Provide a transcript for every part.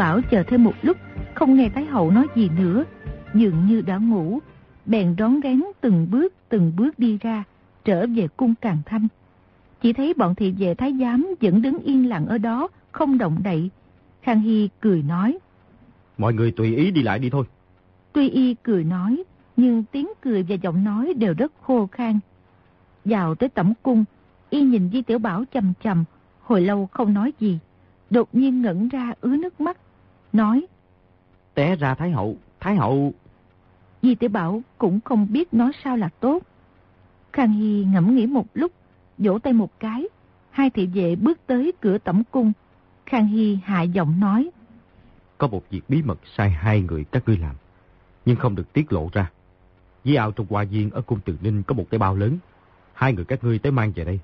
Bảo chờ thêm một lúc, không nghe Thái Hậu nói gì nữa, dường như đã ngủ, bèn rón rén từng bước từng bước đi ra, trở về cung Càng Thanh. Chỉ thấy bọn thị vệ thái giám vẫn đứng yên lặng ở đó, không động đậy. Khang Hy cười nói. Mọi người tùy ý đi lại đi thôi. Tuy y cười nói, nhưng tiếng cười và giọng nói đều rất khô khan. Vào tới tẩm cung, y nhìn Di Tiểu Bảo chầm chầm, hồi lâu không nói gì. Đột nhiên ngẩn ra ứa nước mắt, nói. Té ra Thái Hậu, Thái Hậu... Di Tiểu Bảo cũng không biết nói sao là tốt. Khang Hy ngẫm nghĩ một lúc, vỗ tay một cái. Hai thị vệ bước tới cửa tẩm cung. Khang Hy hạ giọng nói. Có một việc bí mật sai hai người các ngươi làm, nhưng không được tiết lộ ra. Dưới ao trong hoa viên ở cung Từ Ninh có một cái bao lớn. Hai người các ngươi tới mang về đây.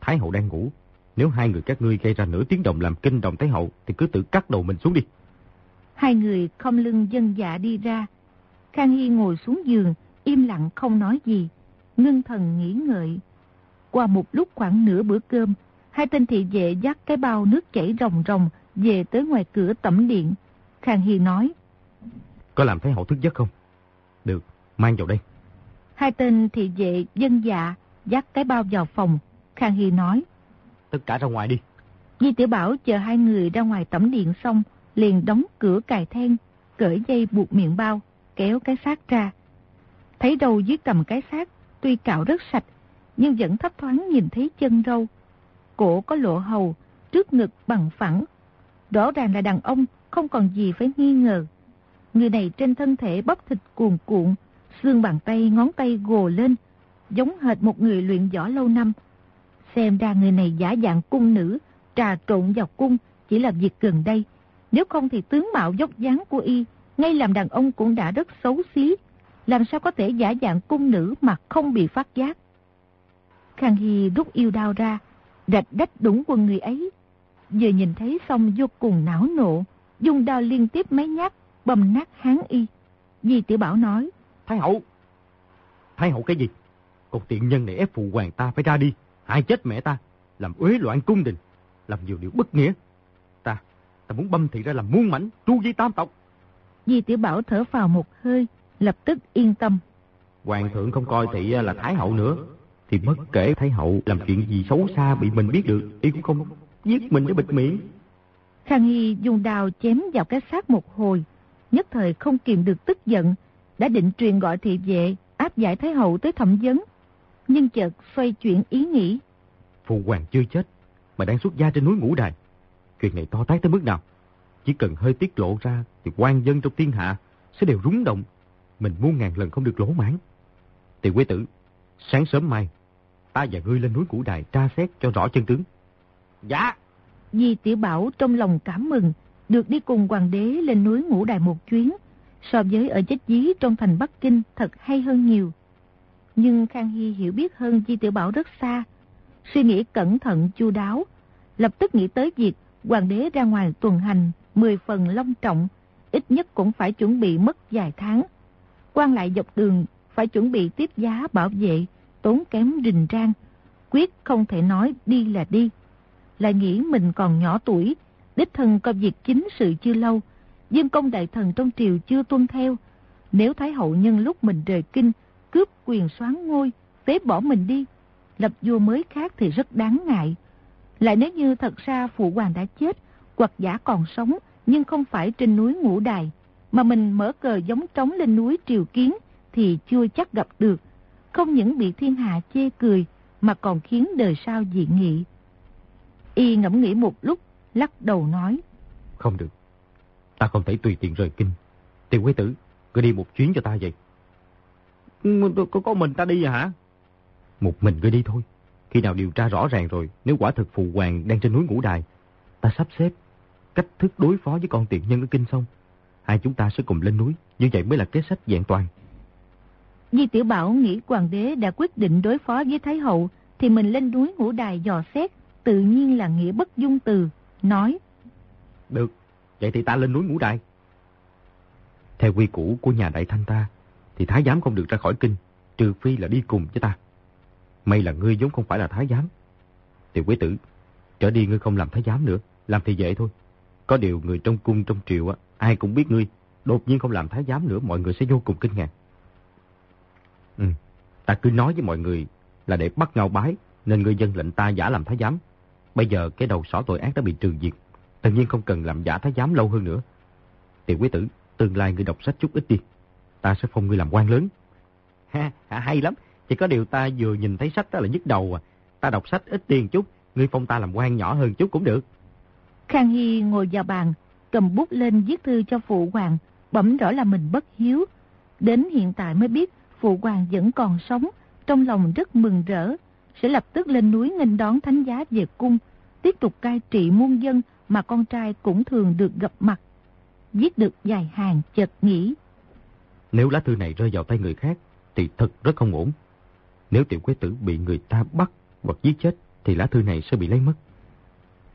Thái hậu đang ngủ. Nếu hai người các ngươi gây ra nửa tiếng động làm kinh động Thái hậu thì cứ tự cắt đầu mình xuống đi. Hai người không lưng dân dạ đi ra. Khang Hy ngồi xuống giường, im lặng không nói gì, ngưng thần nghĩ ngợi. Qua một lúc khoảng nửa bữa cơm, hai tên thị vệ dắt cái bao nước chảy rồng rồng về tới ngoài cửa tẩm điện. Khang Hy nói. Có làm Thái hậu thức giấc không? Được, mang vào đây. Hai tên thị vệ dân dạ dắt cái bao vào phòng. Khang Hy nói. Tất cả ra ngoài đi. Di Tiểu Bảo chờ hai người ra ngoài tẩm điện xong, liền đóng cửa cài then, cởi dây buộc miệng bao, kéo cái xác ra. Thấy đầu dưới cầm cái xác, tuy cạo rất sạch, nhưng vẫn thấp thoáng nhìn thấy chân râu. Cổ có lộ hầu, trước ngực bằng phẳng. Rõ ràng là đàn ông, không còn gì phải nghi ngờ. Người này trên thân thể bắp thịt cuồn cuộn, xương bàn tay ngón tay gồ lên, giống hệt một người luyện võ lâu năm. Xem ra người này giả dạng cung nữ, trà trộn vào cung chỉ là việc gần đây. Nếu không thì tướng mạo dốc dáng của y, ngay làm đàn ông cũng đã rất xấu xí. Làm sao có thể giả dạng cung nữ mà không bị phát giác. Khang Hy rút yêu đao ra, rạch đách đủng quân người ấy. Vừa nhìn thấy xong vô cùng não nộ, dùng đao liên tiếp mấy nhát, bầm nát hán y. Di tiểu Bảo nói. Thái hậu! Thái hậu cái gì? Còn tiện nhân này ép phụ hoàng ta phải ra đi, hại chết mẹ ta, làm uế loạn cung đình, làm nhiều điều bất nghĩa. Ta, muốn băm thị ra làm muôn mảnh, tru di tam tộc. Di tiểu Bảo thở vào một hơi, lập tức yên tâm. Hoàng thượng không coi thị là Thái hậu nữa, thì bất kể Thái hậu làm chuyện gì xấu xa bị mình biết được, y cũng không giết mình để bịt miệng. Khang Hy dùng đào chém vào cái xác một hồi, nhất thời không kìm được tức giận, đã định truyền gọi thị vệ áp giải Thái hậu tới thẩm vấn. Nhưng chợt xoay chuyển ý nghĩ. Phụ hoàng chưa chết, mà đang xuất gia trên núi Ngũ Đài. Chuyện này to tát tới mức nào? Chỉ cần hơi tiết lộ ra thì quan dân trong thiên hạ sẽ đều rúng động. Mình muôn ngàn lần không được lỗ mãn. Tiền quế tử, sáng sớm mai, ta và ngươi lên núi Ngũ Đài tra xét cho rõ chân tướng. Dạ. Di Tiểu Bảo trong lòng cảm mừng, được đi cùng hoàng đế lên núi Ngũ Đài một chuyến, so với ở chết dí trong thành Bắc Kinh thật hay hơn nhiều. Nhưng Khang Hy hiểu biết hơn Di Tiểu Bảo rất xa, suy nghĩ cẩn thận chu đáo, lập tức nghĩ tới việc hoàng đế ra ngoài tuần hành 10 phần long trọng, ít nhất cũng phải chuẩn bị mất vài tháng. quan lại dọc đường phải chuẩn bị tiếp giá bảo vệ, tốn kém rình rang, quyết không thể nói đi là đi. Lại nghĩ mình còn nhỏ tuổi, đích thân công việc chính sự chưa lâu, dương công đại thần trong triều chưa tuân theo. Nếu Thái hậu nhân lúc mình rời kinh, cướp quyền soán ngôi, phế bỏ mình đi, lập vua mới khác thì rất đáng ngại. Lại nếu như thật ra phụ hoàng đã chết, hoặc giả còn sống, nhưng không phải trên núi ngũ đài, mà mình mở cờ giống trống lên núi triều kiến, thì chưa chắc gặp được. Không những bị thiên hạ chê cười, mà còn khiến đời sau dị nghị. Y ngẫm nghĩ một lúc, lắc đầu nói. Không được. Ta không thể tùy tiện rời kinh. Tiểu quế tử, cứ đi một chuyến cho ta vậy. Có, có mình ta đi à hả? Một mình ngươi đi thôi. Khi nào điều tra rõ ràng rồi, nếu quả thực phụ hoàng đang trên núi ngũ đài, ta sắp xếp cách thức đối phó với con tiện nhân ở kinh sông. Hai chúng ta sẽ cùng lên núi, như vậy mới là kế sách vẹn toàn. Di Tiểu Bảo nghĩ hoàng đế đã quyết định đối phó với Thái Hậu, thì mình lên núi ngũ đài dò xét, tự nhiên là nghĩa bất dung từ, nói. Được, vậy thì ta lên núi ngũ đài. Theo quy củ của nhà đại thanh ta, thì thái giám không được ra khỏi kinh, trừ phi là đi cùng với ta. May là ngươi vốn không phải là thái giám. Tiểu quý tử, trở đi ngươi không làm thái giám nữa, làm thì vệ thôi. Có điều người trong cung trong triều á, ai cũng biết ngươi, đột nhiên không làm thái giám nữa mọi người sẽ vô cùng kinh ngạc. Ừ, ta cứ nói với mọi người là để bắt ngao bái, nên người dân lệnh ta giả làm thái giám. Bây giờ cái đầu sỏ tội ác đã bị trừ diệt, tự nhiên không cần làm giả thái giám lâu hơn nữa. Tiểu quý tử, tương lai ngươi đọc sách chút ít đi, ta sẽ phong ngươi làm quan lớn. Ha, hay lắm, chỉ có điều ta vừa nhìn thấy sách đó là nhức đầu à. Ta đọc sách ít tiền chút, ngươi phong ta làm quan nhỏ hơn chút cũng được. Khang Hy ngồi vào bàn, cầm bút lên viết thư cho phụ hoàng, bẩm rõ là mình bất hiếu. Đến hiện tại mới biết phụ hoàng vẫn còn sống, trong lòng rất mừng rỡ, sẽ lập tức lên núi nghênh đón thánh giá về cung, tiếp tục cai trị muôn dân mà con trai cũng thường được gặp mặt. Viết được vài hàng chợt nghĩ. Nếu lá thư này rơi vào tay người khác, thì thật rất không ổn. Nếu tiểu quế tử bị người ta bắt hoặc giết chết, thì lá thư này sẽ bị lấy mất.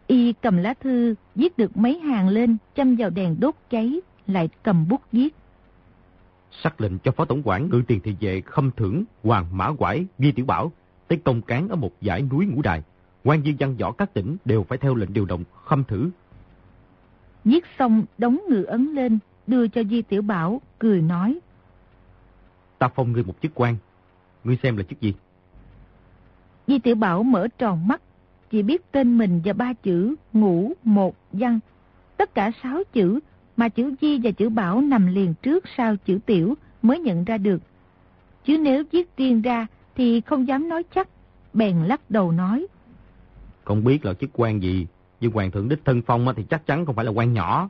Y cầm lá thư, viết được mấy hàng lên, châm vào đèn đốt cháy, lại cầm bút viết. Sắc lệnh cho phó tổng quản ngự tiền thị vệ khâm thưởng Hoàng Mã Quải, Ghi Tiểu Bảo, tới công cán ở một dãy núi ngũ đài. quan viên văn võ các tỉnh đều phải theo lệnh điều động khâm thử. Viết xong đóng ngự ấn lên, đưa cho Di Tiểu Bảo, cười nói. Ta phong ngươi một chức quan, ngươi xem là chức gì? Di Tiểu Bảo mở tròn mắt, chỉ biết tên mình và ba chữ ngũ, một, văn. Tất cả sáu chữ mà chữ Di và chữ Bảo nằm liền trước sau chữ Tiểu mới nhận ra được. Chứ nếu viết riêng ra thì không dám nói chắc, bèn lắc đầu nói. Không biết là chức quan gì, nhưng Hoàng thượng đích thân phong thì chắc chắn không phải là quan nhỏ.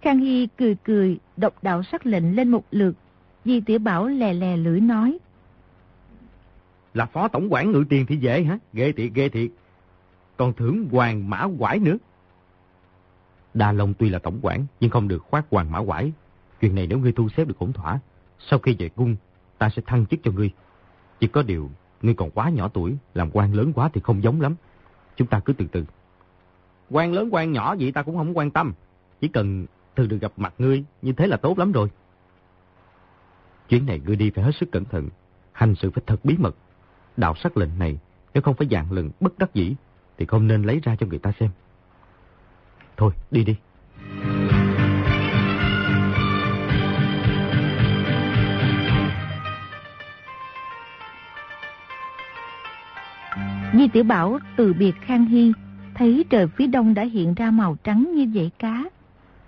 Khang Hy cười cười, độc đạo sắc lệnh lên một lượt. Di Tiểu Bảo lè lè lưỡi nói. Là phó tổng quản ngự tiền thì dễ hả? Ghê thiệt, ghê thiệt. Còn thưởng hoàng mã quải nữa. Đa Long tuy là tổng quản, nhưng không được khoát hoàng mã quải. Chuyện này nếu ngươi thu xếp được ổn thỏa, sau khi về cung, ta sẽ thăng chức cho ngươi. Chỉ có điều, ngươi còn quá nhỏ tuổi, làm quan lớn quá thì không giống lắm. Chúng ta cứ từ từ. Quan lớn quan nhỏ gì ta cũng không quan tâm. Chỉ cần thường được gặp mặt ngươi, như thế là tốt lắm rồi. Chuyến này ngươi đi phải hết sức cẩn thận, hành sự phải thật bí mật. Đạo sắc lệnh này, nếu không phải dạng lần bất đắc dĩ, thì không nên lấy ra cho người ta xem. Thôi, đi đi. Di Tiểu Bảo từ biệt Khang Hy, thấy trời phía đông đã hiện ra màu trắng như dãy cá.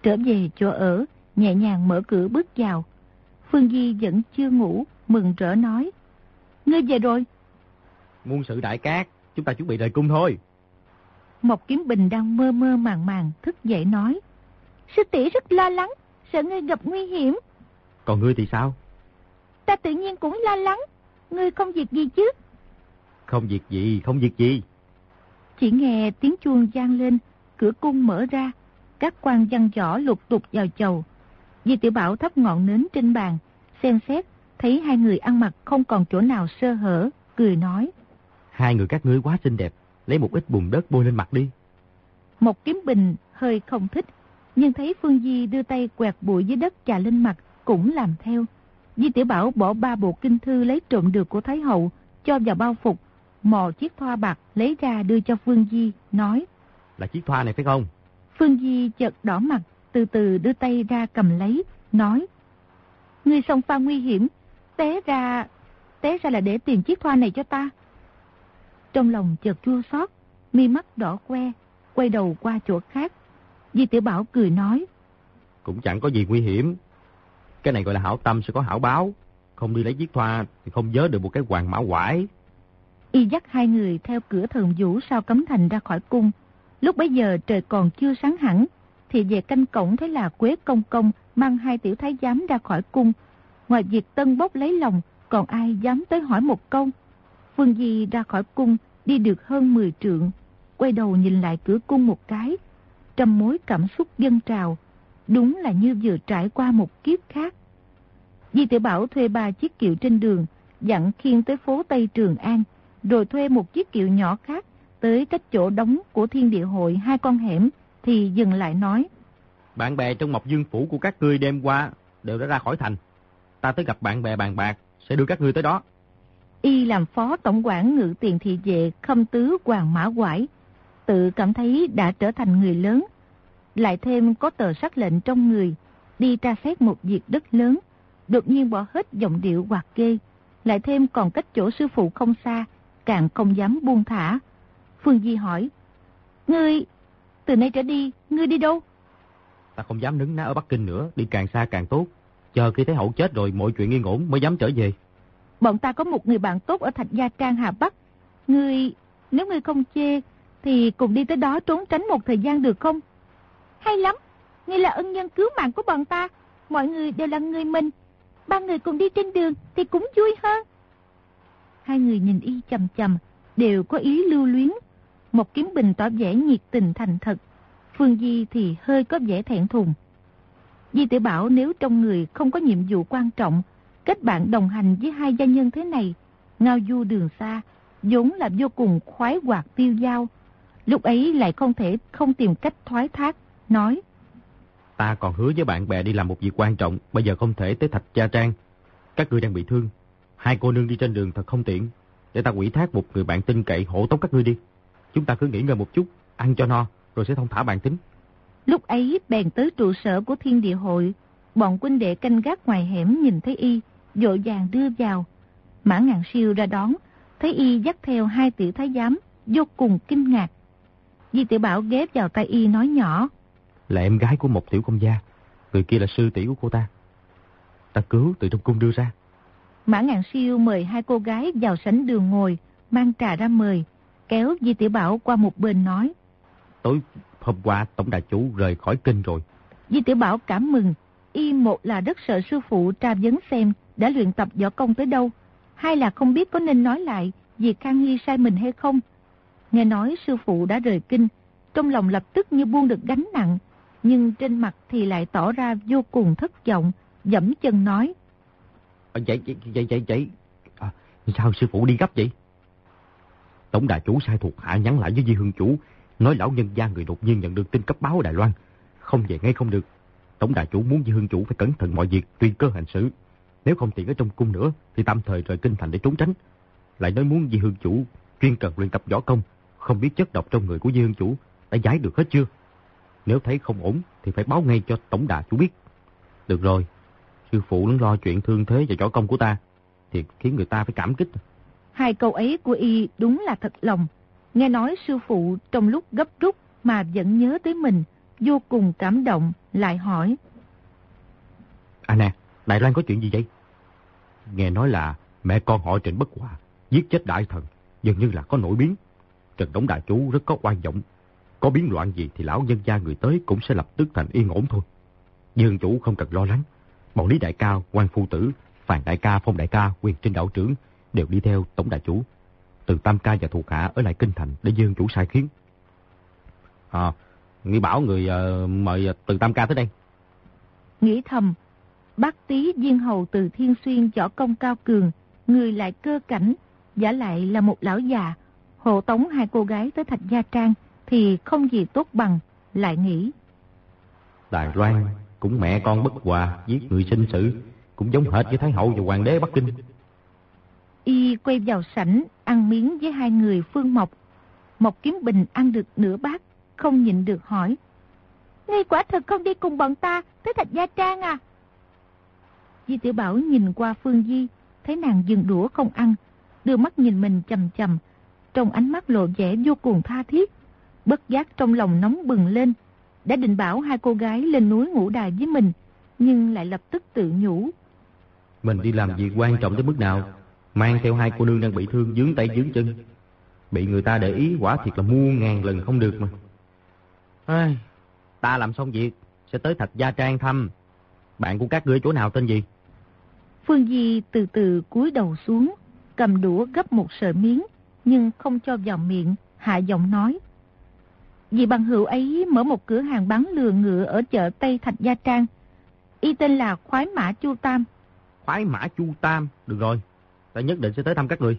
Trở về chỗ ở, nhẹ nhàng mở cửa bước vào. Phương Di vẫn chưa ngủ, mừng rỡ nói. Ngươi về rồi. Muôn sự đại cát, chúng ta chuẩn bị rời cung thôi. Mộc Kiếm Bình đang mơ mơ màng màng thức dậy nói. Sư tỷ rất lo lắng, sợ ngươi gặp nguy hiểm. Còn ngươi thì sao? Ta tự nhiên cũng lo lắng. Ngươi không việc gì chứ? Không việc gì, không việc gì. Chỉ nghe tiếng chuông vang lên, cửa cung mở ra, các quan văn võ lục tục vào chầu. Di Tiểu Bảo thắp ngọn nến trên bàn, xem xét, thấy hai người ăn mặc không còn chỗ nào sơ hở, cười nói. Hai người các ngươi quá xinh đẹp, lấy một ít bùn đất bôi lên mặt đi. Một kiếm bình hơi không thích, nhưng thấy Phương Di đưa tay quẹt bụi dưới đất chà lên mặt, cũng làm theo. Di Tiểu Bảo bỏ ba bộ kinh thư lấy trộm được của Thái Hậu, cho vào bao phục, mò chiếc thoa bạc lấy ra đưa cho Phương Di, nói. Là chiếc thoa này phải không? Phương Di chợt đỏ mặt, từ từ đưa tay ra cầm lấy, nói. Ngươi sông pha nguy hiểm, té ra, té ra là để tìm chiếc thoa này cho ta. Trong lòng chợt chua xót, mi mắt đỏ que, quay đầu qua chỗ khác. Di Tiểu Bảo cười nói. Cũng chẳng có gì nguy hiểm. Cái này gọi là hảo tâm sẽ có hảo báo. Không đi lấy chiếc thoa thì không nhớ được một cái hoàng mã quải. Y dắt hai người theo cửa thần vũ sau cấm thành ra khỏi cung. Lúc bấy giờ trời còn chưa sáng hẳn, thì về canh cổng thấy là Quế Công Công mang hai tiểu thái giám ra khỏi cung. Ngoài việc tân bốc lấy lòng, còn ai dám tới hỏi một câu. Phương Di ra khỏi cung, đi được hơn 10 trượng, quay đầu nhìn lại cửa cung một cái. Trăm mối cảm xúc dân trào, đúng là như vừa trải qua một kiếp khác. Di Tiểu Bảo thuê ba chiếc kiệu trên đường, dặn khiên tới phố Tây Trường An, rồi thuê một chiếc kiệu nhỏ khác tới cách chỗ đóng của thiên địa hội hai con hẻm, thì dừng lại nói. Bạn bè trong Mộc Dương Phủ của các ngươi đêm qua đều đã ra khỏi thành. Ta tới gặp bạn bè bàn bạc, sẽ đưa các ngươi tới đó. Y làm phó tổng quản ngự tiền thị vệ khâm tứ Hoàng Mã Quải, tự cảm thấy đã trở thành người lớn. lại thêm có tờ sắc lệnh trong người, đi tra xét một việc đất lớn, đột nhiên bỏ hết giọng điệu hoạt ghê, lại thêm còn cách chỗ sư phụ không xa, càng không dám buông thả. Phương Di hỏi, Ngươi, từ nay trở đi, ngươi đi đâu? Ta không dám nứng ná ở Bắc Kinh nữa, đi càng xa càng tốt. Chờ khi thấy hậu chết rồi mọi chuyện yên ổn mới dám trở về. Bọn ta có một người bạn tốt ở Thạch Gia Trang Hà Bắc. Ngươi, nếu ngươi không chê, thì cùng đi tới đó trốn tránh một thời gian được không? Hay lắm, ngươi là ân nhân cứu mạng của bọn ta. Mọi người đều là người mình. Ba người cùng đi trên đường thì cũng vui hơn. Hai người nhìn y chầm chầm, đều có ý lưu luyến. Một kiếm bình tỏ vẻ nhiệt tình thành thật. Phương Di thì hơi có vẻ thẹn thùng. Di tử bảo nếu trong người không có nhiệm vụ quan trọng, kết bạn đồng hành với hai gia nhân thế này, ngao du đường xa, vốn là vô cùng khoái hoạt tiêu dao. Lúc ấy lại không thể không tìm cách thoái thác, nói. Ta còn hứa với bạn bè đi làm một việc quan trọng, bây giờ không thể tới Thạch Gia Trang. Các ngươi đang bị thương, hai cô nương đi trên đường thật không tiện. Để ta quỷ thác một người bạn tin cậy hộ tống các ngươi đi. Chúng ta cứ nghỉ ngơi một chút, ăn cho no, rồi sẽ thông thả bàn tính. Lúc ấy bèn tới trụ sở của thiên địa hội, bọn quân đệ canh gác ngoài hẻm nhìn thấy y, dội vàng đưa vào. Mã ngàn siêu ra đón, thấy y dắt theo hai tiểu thái giám, vô cùng kinh ngạc. Di tiểu Bảo ghép vào tay y nói nhỏ. Là em gái của một tiểu công gia, người kia là sư tỷ của cô ta. Ta cứu từ trong cung đưa ra. Mã ngàn siêu mời hai cô gái vào sảnh đường ngồi, mang trà ra mời, kéo Di tiểu Bảo qua một bên nói. Tối hôm qua tổng đại chủ rời khỏi kinh rồi. Di tiểu Bảo cảm mừng, y một là rất sợ sư phụ tra vấn xem đã luyện tập võ công tới đâu, hai là không biết có nên nói lại việc Khang Hy sai mình hay không. Nghe nói sư phụ đã rời kinh, trong lòng lập tức như buông được gánh nặng, nhưng trên mặt thì lại tỏ ra vô cùng thất vọng, dẫm chân nói. À, vậy, vậy, vậy, vậy. À, sao sư phụ đi gấp vậy? Tổng đà chủ sai thuộc hạ nhắn lại với Di Hương chủ, nói lão nhân gia người đột nhiên nhận được tin cấp báo Đài Loan, không về ngay không được. Tổng đại chủ muốn với Hương chủ phải cẩn thận mọi việc, tùy cơ hành xử. Nếu không tiện ở trong cung nữa, thì tạm thời rời kinh thành để trốn tránh. Lại nói muốn với Hương chủ chuyên cần luyện tập võ công, không biết chất độc trong người của với Hương chủ đã giải được hết chưa. Nếu thấy không ổn thì phải báo ngay cho tổng đà chủ biết. Được rồi, sư phụ lo chuyện thương thế và võ công của ta, thì khiến người ta phải cảm kích. Hai câu ấy của y đúng là thật lòng. Nghe nói sư phụ trong lúc gấp rút mà vẫn nhớ tới mình, vô cùng cảm động, lại hỏi. À nè, Đại Loan có chuyện gì vậy? Nghe nói là mẹ con họ Trịnh Bất Hòa giết chết đại thần, dường như là có nổi biến. Trần Đống Đại Chú rất có quan vọng. Có biến loạn gì thì lão nhân gia người tới cũng sẽ lập tức thành yên ổn thôi. Dương chủ không cần lo lắng. Bọn Lý Đại Ca, quan Phu Tử, Phàn Đại Ca, Phong Đại Ca, quyền trên đạo trưởng đều đi theo Tổng Đại Chủ. Từ Tam Ca và thuộc hạ ở lại Kinh Thành để Dương chủ sai khiến. À, nghĩ bảo người uh, mời Từ Tam Ca tới đây. Nghĩ thầm, bác tí viên hầu từ Thiên Xuyên võ công cao cường, người lại cơ cảnh, giả lại là một lão già, hộ tống hai cô gái tới Thạch Gia Trang thì không gì tốt bằng, lại nghĩ. Đài Loan cũng mẹ con bất hòa, giết người sinh sự, cũng giống hệt với Thái Hậu và Hoàng đế Bắc Kinh. Y quay vào sảnh, ăn miếng với hai người Phương Mộc. Mộc Kiếm Bình ăn được nửa bát, không nhịn được hỏi. Ngay quả thật không đi cùng bọn ta tới Thạch Gia Trang à? Di Tiểu Bảo nhìn qua Phương Di, thấy nàng dừng đũa không ăn, đưa mắt nhìn mình chầm chầm, trong ánh mắt lộ vẻ vô cùng tha thiết. Bất giác trong lòng nóng bừng lên, đã định bảo hai cô gái lên núi ngủ đài với mình, nhưng lại lập tức tự nhủ. Mình đi làm việc quan trọng tới mức nào, mang theo hai cô nương đang bị thương dướng tay dướng chân. Bị người ta để ý quả thiệt là muôn ngàn lần không được mà. Ai, ta làm xong việc, sẽ tới Thạch Gia Trang thăm. Bạn của các ngươi chỗ nào tên gì? Phương Di từ từ cúi đầu xuống, cầm đũa gấp một sợi miếng, nhưng không cho vào miệng, hạ giọng nói. Vì bằng hữu ấy mở một cửa hàng bán lừa ngựa ở chợ Tây Thạch Gia Trang. Y tên là Khoái Mã Chu Tam. Khoái Mã Chu Tam, được rồi, ta nhất định sẽ tới thăm các người.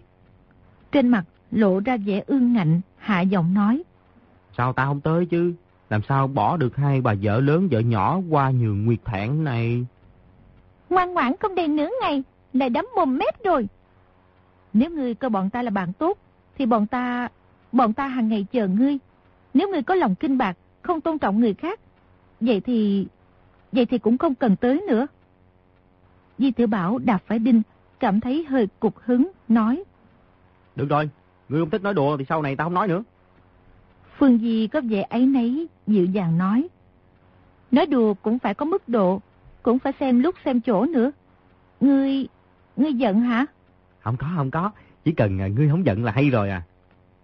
Trên mặt lộ ra vẻ ương ngạnh, hạ giọng nói. Sao ta không tới chứ? Làm sao bỏ được hai bà vợ lớn vợ nhỏ qua nhường nguyệt thản này? Ngoan ngoãn không đầy nửa ngày, lại đấm mồm mép rồi. Nếu ngươi coi bọn ta là bạn tốt, thì bọn ta, bọn ta hàng ngày chờ ngươi. Nếu ngươi có lòng kinh bạc, không tôn trọng người khác, Vậy thì... Vậy thì cũng không cần tới nữa. Di Tiểu Bảo đạp phải đinh, cảm thấy hơi cục hứng, nói. Được rồi, ngươi không thích nói đùa thì sau này ta không nói nữa. Phương Di có vẻ ấy nấy, dịu dàng nói. Nói đùa cũng phải có mức độ, cũng phải xem lúc xem chỗ nữa. Ngươi, ngươi giận hả? Không có, không có, chỉ cần à, ngươi không giận là hay rồi à.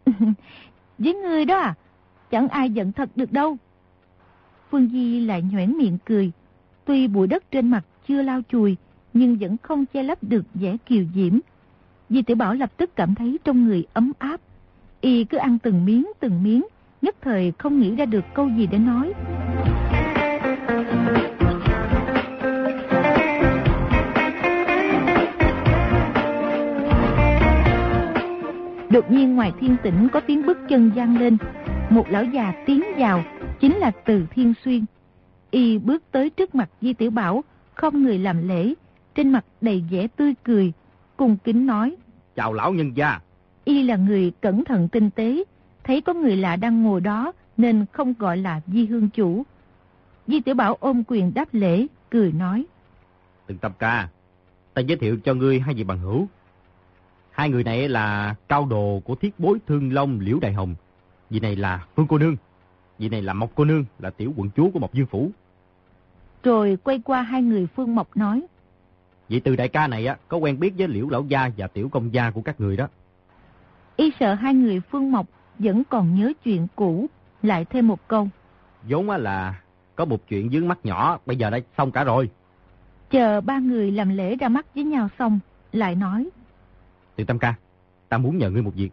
Với ngươi đó à, chẳng ai giận thật được đâu. Phương Di lại nhoẻn miệng cười, tuy bụi đất trên mặt chưa lau chùi, nhưng vẫn không che lấp được vẻ kiều diễm. Di Tiểu Bảo lập tức cảm thấy trong người ấm áp. Y cứ ăn từng miếng từng miếng, nhất thời không nghĩ ra được câu gì để nói. Đột nhiên ngoài thiên tỉnh có tiếng bước chân gian lên. Một lão già tiến vào, chính là Từ Thiên Xuyên. Y bước tới trước mặt Di Tiểu Bảo, không người làm lễ, trên mặt đầy vẻ tươi cười, cùng kính nói. Chào lão nhân gia. Y là người cẩn thận tinh tế, thấy có người lạ đang ngồi đó nên không gọi là Di Hương Chủ. Di Tiểu Bảo ôm quyền đáp lễ, cười nói. Từng tập ca, ta giới thiệu cho ngươi hai vị bằng hữu. Hai người này là cao đồ của thiết bối thương long Liễu Đại Hồng. Vị này là Phương Cô Nương. Vị này là Mộc Cô Nương, là tiểu quận chúa của Mộc Dương Phủ. Rồi quay qua hai người Phương Mộc nói. Vị từ đại ca này á, có quen biết với Liễu Lão Gia và tiểu công gia của các người đó. Y sợ hai người Phương Mộc vẫn còn nhớ chuyện cũ, lại thêm một câu. vốn là có một chuyện dướng mắt nhỏ, bây giờ đã xong cả rồi. Chờ ba người làm lễ ra mắt với nhau xong, lại nói. Từ Tâm ca, ta muốn nhờ ngươi một việc.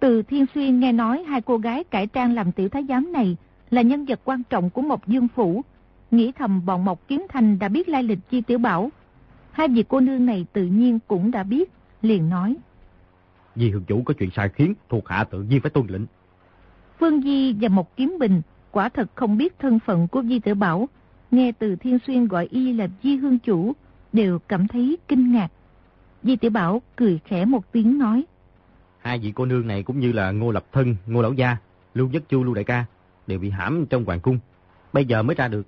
Từ Thiên Xuyên nghe nói hai cô gái cải trang làm tiểu thái giám này là nhân vật quan trọng của Mộc Dương Phủ. Nghĩ thầm bọn Mộc Kiếm Thành đã biết lai lịch chi tiểu bảo. Hai vị cô nương này tự nhiên cũng đã biết, liền nói. Vì hương chủ có chuyện sai khiến, thuộc hạ tự nhiên phải tuân lệnh. Phương Di và Mộc Kiếm Bình quả thật không biết thân phận của Di Tử Bảo. Nghe từ Thiên Xuyên gọi y là Di Hương Chủ, đều cảm thấy kinh ngạc. Di Tử Bảo cười khẽ một tiếng nói. Hai vị cô nương này cũng như là Ngô Lập Thân, Ngô Lão Gia, Lưu Nhất Chu, Lưu Đại Ca, đều bị hãm trong hoàng cung. Bây giờ mới ra được.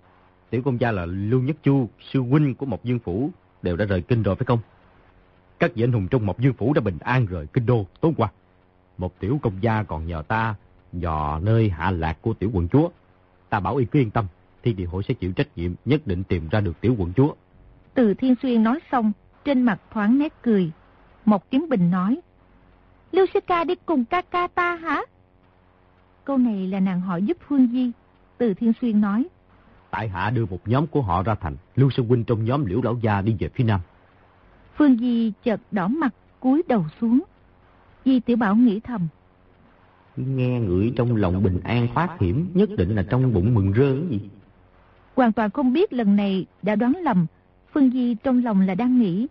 Tiểu công gia là Lưu Nhất Chu, sư huynh của Mộc Dương Phủ, đều đã rời kinh rồi phải không? Các vị anh hùng trong Mộc Dương Phủ đã bình an rời kinh đô tối qua. Một tiểu công gia còn nhờ ta dò nơi hạ lạc của tiểu quận chúa. Ta bảo y cứ yên tâm, thi địa hội sẽ chịu trách nhiệm nhất định tìm ra được tiểu quận chúa. Từ Thiên Xuyên nói xong, trên mặt thoáng nét cười. Mộc Kiếm Bình nói, Lưu Sư Ca đi cùng ca ca ta hả? Câu này là nàng hỏi giúp Phương Di. Từ Thiên Xuyên nói, Tại hạ đưa một nhóm của họ ra thành, Lưu Sơn Huynh trong nhóm Liễu Lão Gia đi về phía nam. Phương Di chợt đỏ mặt, cúi đầu xuống. Di Tiểu Bảo nghĩ thầm. Nghe ngửi trong lòng bình an thoát hiểm, nhất định là trong bụng mừng rơ gì. Hoàn toàn không biết lần này đã đoán lầm, Phương Di trong lòng là đang nghĩ.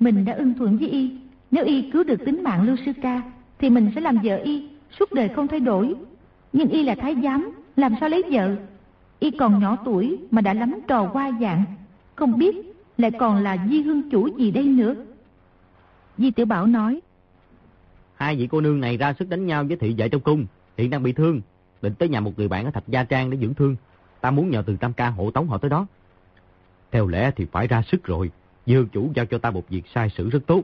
Mình đã ưng thuận với y, nếu y cứu được tính mạng Lưu Sư Ca, thì mình sẽ làm vợ y, suốt đời không thay đổi. Nhưng y là thái giám, làm sao lấy vợ? Y còn nhỏ tuổi mà đã lắm trò qua dạng, không biết lại còn là di hương chủ gì đây nữa. Di Tiểu Bảo nói, Hai vị cô nương này ra sức đánh nhau với thị vệ trong cung, hiện đang bị thương, định tới nhà một người bạn ở Thạch Gia Trang để dưỡng thương. Ta muốn nhờ từ Tam Ca hộ tống họ tới đó. Theo lẽ thì phải ra sức rồi, Dương chủ giao cho ta một việc sai xử rất tốt.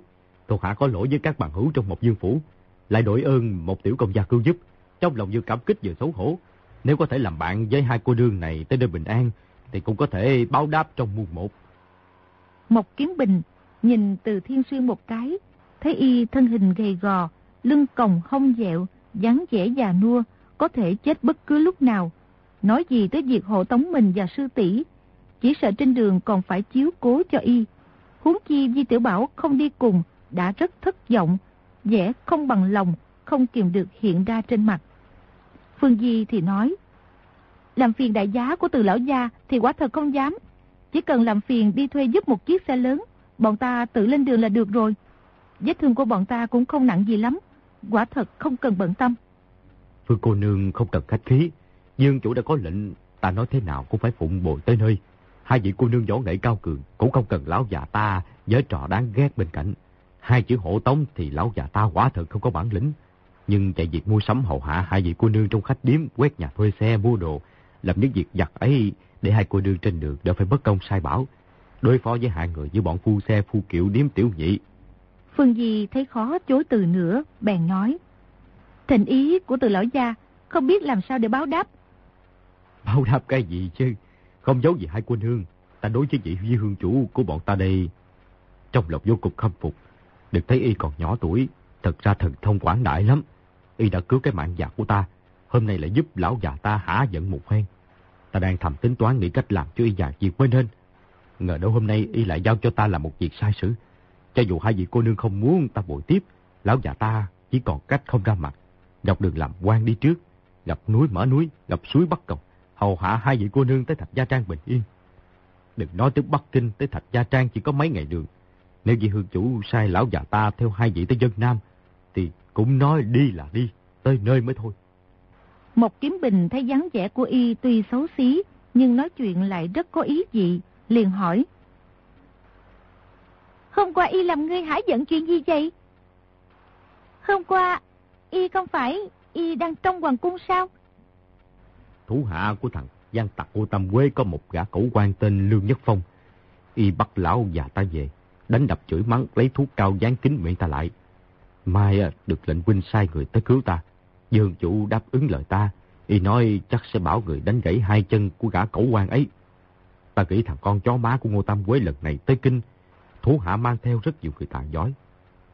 Thuộc hạ có lỗi với các bạn hữu trong một dương phủ, lại đổi ơn một tiểu công gia cứu giúp. Trong lòng vừa cảm kích vừa xấu hổ. Nếu có thể làm bạn với hai cô nương này tới nơi bình an, thì cũng có thể báo đáp trong muôn một. Mộc Kiếm Bình nhìn từ Thiên Xuyên một cái, thấy y thân hình gầy gò, lưng còng hông dẹo, dáng vẻ già nua, có thể chết bất cứ lúc nào. Nói gì tới việc hộ tống mình và sư tỷ chỉ sợ trên đường còn phải chiếu cố cho y. Huống chi Di Tiểu Bảo không đi cùng, đã rất thất vọng, vẻ không bằng lòng, không kiềm được hiện ra trên mặt. Phương Di thì nói, làm phiền đại giá của từ lão gia thì quả thật không dám. Chỉ cần làm phiền đi thuê giúp một chiếc xe lớn, bọn ta tự lên đường là được rồi. Vết thương của bọn ta cũng không nặng gì lắm, quả thật không cần bận tâm. Phương cô nương không cần khách khí, Dương chủ đã có lệnh, ta nói thế nào cũng phải phụng bồi tới nơi. Hai vị cô nương võ nghệ cao cường, cũng không cần lão già ta với trò đáng ghét bên cạnh. Hai chữ hộ tống thì lão già ta quả thật không có bản lĩnh. Nhưng chạy việc mua sắm hậu hạ hai vị cô nương trong khách điếm, quét nhà thuê xe, mua đồ, làm những việc giặt ấy để hai cô đương trên đường đỡ phải bất công sai bảo, đối phó với hai người với bọn phu xe phu kiệu điếm tiểu nhị. Phương Di thấy khó chối từ nữa, bèn nói. Thịnh ý của từ lão gia, không biết làm sao để báo đáp. Báo đáp cái gì chứ? Không giấu gì hai quân hương. Ta đối với vị vi hương chủ của bọn ta đây. Trong lòng vô cùng khâm phục. Được thấy y còn nhỏ tuổi. Thật ra thần thông quảng đại lắm. Y đã cứu cái mạng già của ta. Hôm nay lại giúp lão già ta hả giận một phen. Ta đang thầm tính toán nghĩ cách làm cho y già việc quên hên. Ngờ đâu hôm nay y lại giao cho ta là một việc sai sử. Cho dù hai vị cô nương không muốn ta bội tiếp, lão già ta chỉ còn cách không ra mặt. Dọc đường làm quan đi trước, gặp núi mở núi, gặp suối bắt cầu, hầu hạ hai vị cô nương tới Thạch Gia Trang bình yên. Đừng nói tới Bắc Kinh tới Thạch Gia Trang chỉ có mấy ngày đường. Nếu vị hương chủ sai lão già ta theo hai vị tới dân Nam, thì cũng nói đi là đi, tới nơi mới thôi. Một kiếm bình thấy dáng vẻ của y tuy xấu xí, nhưng nói chuyện lại rất có ý dị, liền hỏi. Hôm qua y làm ngươi hãi giận chuyện gì vậy? Hôm qua, y không phải y đang trong hoàng cung sao? Thủ hạ của thằng Giang Tặc của Tam Quế có một gã cẩu quan tên Lương Nhất Phong. Y bắt lão già ta về, đánh đập chửi mắng, lấy thuốc cao dán kính miệng ta lại. Mai à, được lệnh huynh sai người tới cứu ta. Dương chủ đáp ứng lời ta, y nói chắc sẽ bảo người đánh gãy hai chân của gã cẩu quan ấy. Ta nghĩ thằng con chó má của Ngô Tam Quế lần này tới kinh, thủ hạ mang theo rất nhiều người tàn giói.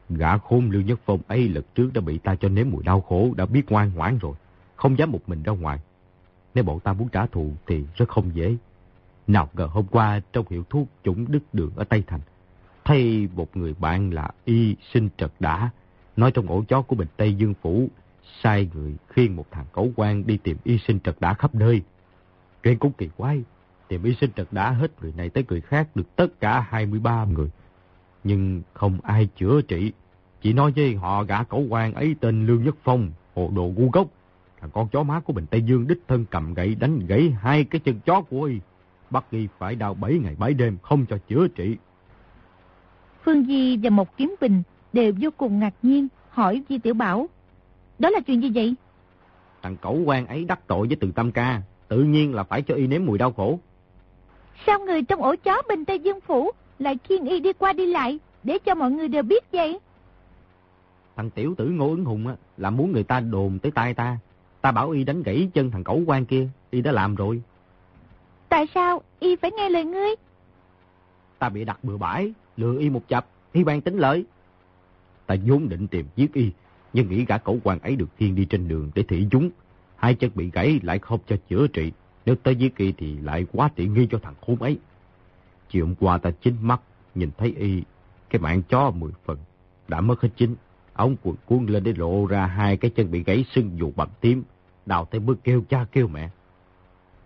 Gã khôn Lưu Nhất Phong ấy lần trước đã bị ta cho nếm mùi đau khổ, đã biết ngoan ngoãn rồi, không dám một mình ra ngoài. Nếu bọn ta muốn trả thù thì rất không dễ. Nào ngờ hôm qua trong hiệu thuốc chủng đức đường ở Tây Thành, thay một người bạn là Y Sinh Trật Đã, nói trong ổ chó của Bình Tây Dương Phủ, sai người khiêng một thằng cẩu quan đi tìm Y Sinh Trật Đã khắp nơi. Chuyện cũng kỳ quái, tìm Y Sinh Trật Đã hết người này tới người khác được tất cả 23 người. Nhưng không ai chữa trị, chỉ nói với họ gã cẩu quan ấy tên Lương Nhất Phong, hồ đồ ngu gốc, Thằng con chó má của Bình Tây Dương đích thân cầm gậy đánh gãy hai cái chân chó của y. Bắt y phải đau 7 ngày 7 đêm không cho chữa trị. Phương Di và một kiếm bình đều vô cùng ngạc nhiên hỏi Di Tiểu Bảo. Đó là chuyện gì vậy? Thằng cẩu quan ấy đắc tội với từ tâm ca. Tự nhiên là phải cho y nếm mùi đau khổ. Sao người trong ổ chó Bình Tây Dương Phủ lại khiêng y đi qua đi lại để cho mọi người đều biết vậy? Thằng tiểu tử ngô ứng hùng á, là muốn người ta đồn tới tai ta. Ta bảo y đánh gãy chân thằng cẩu quan kia, y đã làm rồi. Tại sao y phải nghe lời ngươi? Ta bị đặt bừa bãi, lừa y một chập, y ban tính lợi. Ta vốn định tìm giết y, nhưng nghĩ cả cẩu hoàng ấy được thiên đi trên đường để thị chúng. Hai chân bị gãy lại không cho chữa trị, nếu tới dưới kỳ thì lại quá tiện nghi cho thằng khốn ấy. Chiều hôm qua ta chính mắt, nhìn thấy y, cái mạng chó mười phần, đã mất hết chính. Ông cuộn cuốn lên để lộ ra hai cái chân bị gãy sưng dù bầm tím. Đào tới bước kêu cha kêu mẹ.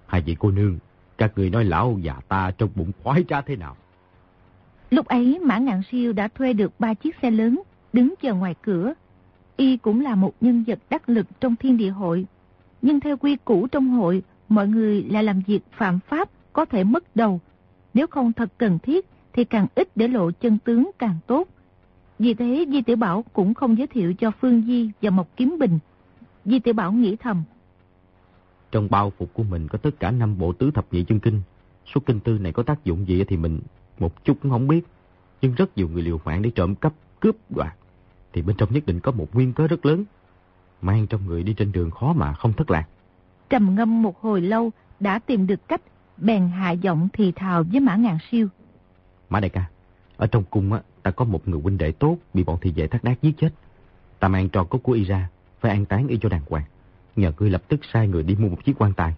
Hai vị cô nương, các người nói lão già ta trong bụng khoái ra thế nào? Lúc ấy Mã Ngạn Siêu đã thuê được ba chiếc xe lớn, đứng chờ ngoài cửa. Y cũng là một nhân vật đắc lực trong thiên địa hội. Nhưng theo quy củ trong hội, mọi người lại làm việc phạm pháp có thể mất đầu. Nếu không thật cần thiết thì càng ít để lộ chân tướng càng tốt. Vì thế Di Tiểu Bảo cũng không giới thiệu cho Phương Di và Mộc Kiếm Bình. Di Tiểu Bảo nghĩ thầm. Trong bao phục của mình có tất cả năm bộ tứ thập nhị chân kinh. Số kinh tư này có tác dụng gì thì mình một chút cũng không biết. Nhưng rất nhiều người liều mạng để trộm cắp, cướp, đoạt. Thì bên trong nhất định có một nguyên cớ rất lớn. Mang trong người đi trên đường khó mà không thất lạc. Trầm ngâm một hồi lâu đã tìm được cách bèn hạ giọng thì thào với Mã Ngàn Siêu. Mã đại ca, ở trong cung á, ta có một người huynh đệ tốt bị bọn thị vệ thác đác giết chết. Ta mang trò cốt của y ra, phải an táng y cho đàng hoàng. Nhờ ngươi lập tức sai người đi mua một chiếc quan tài.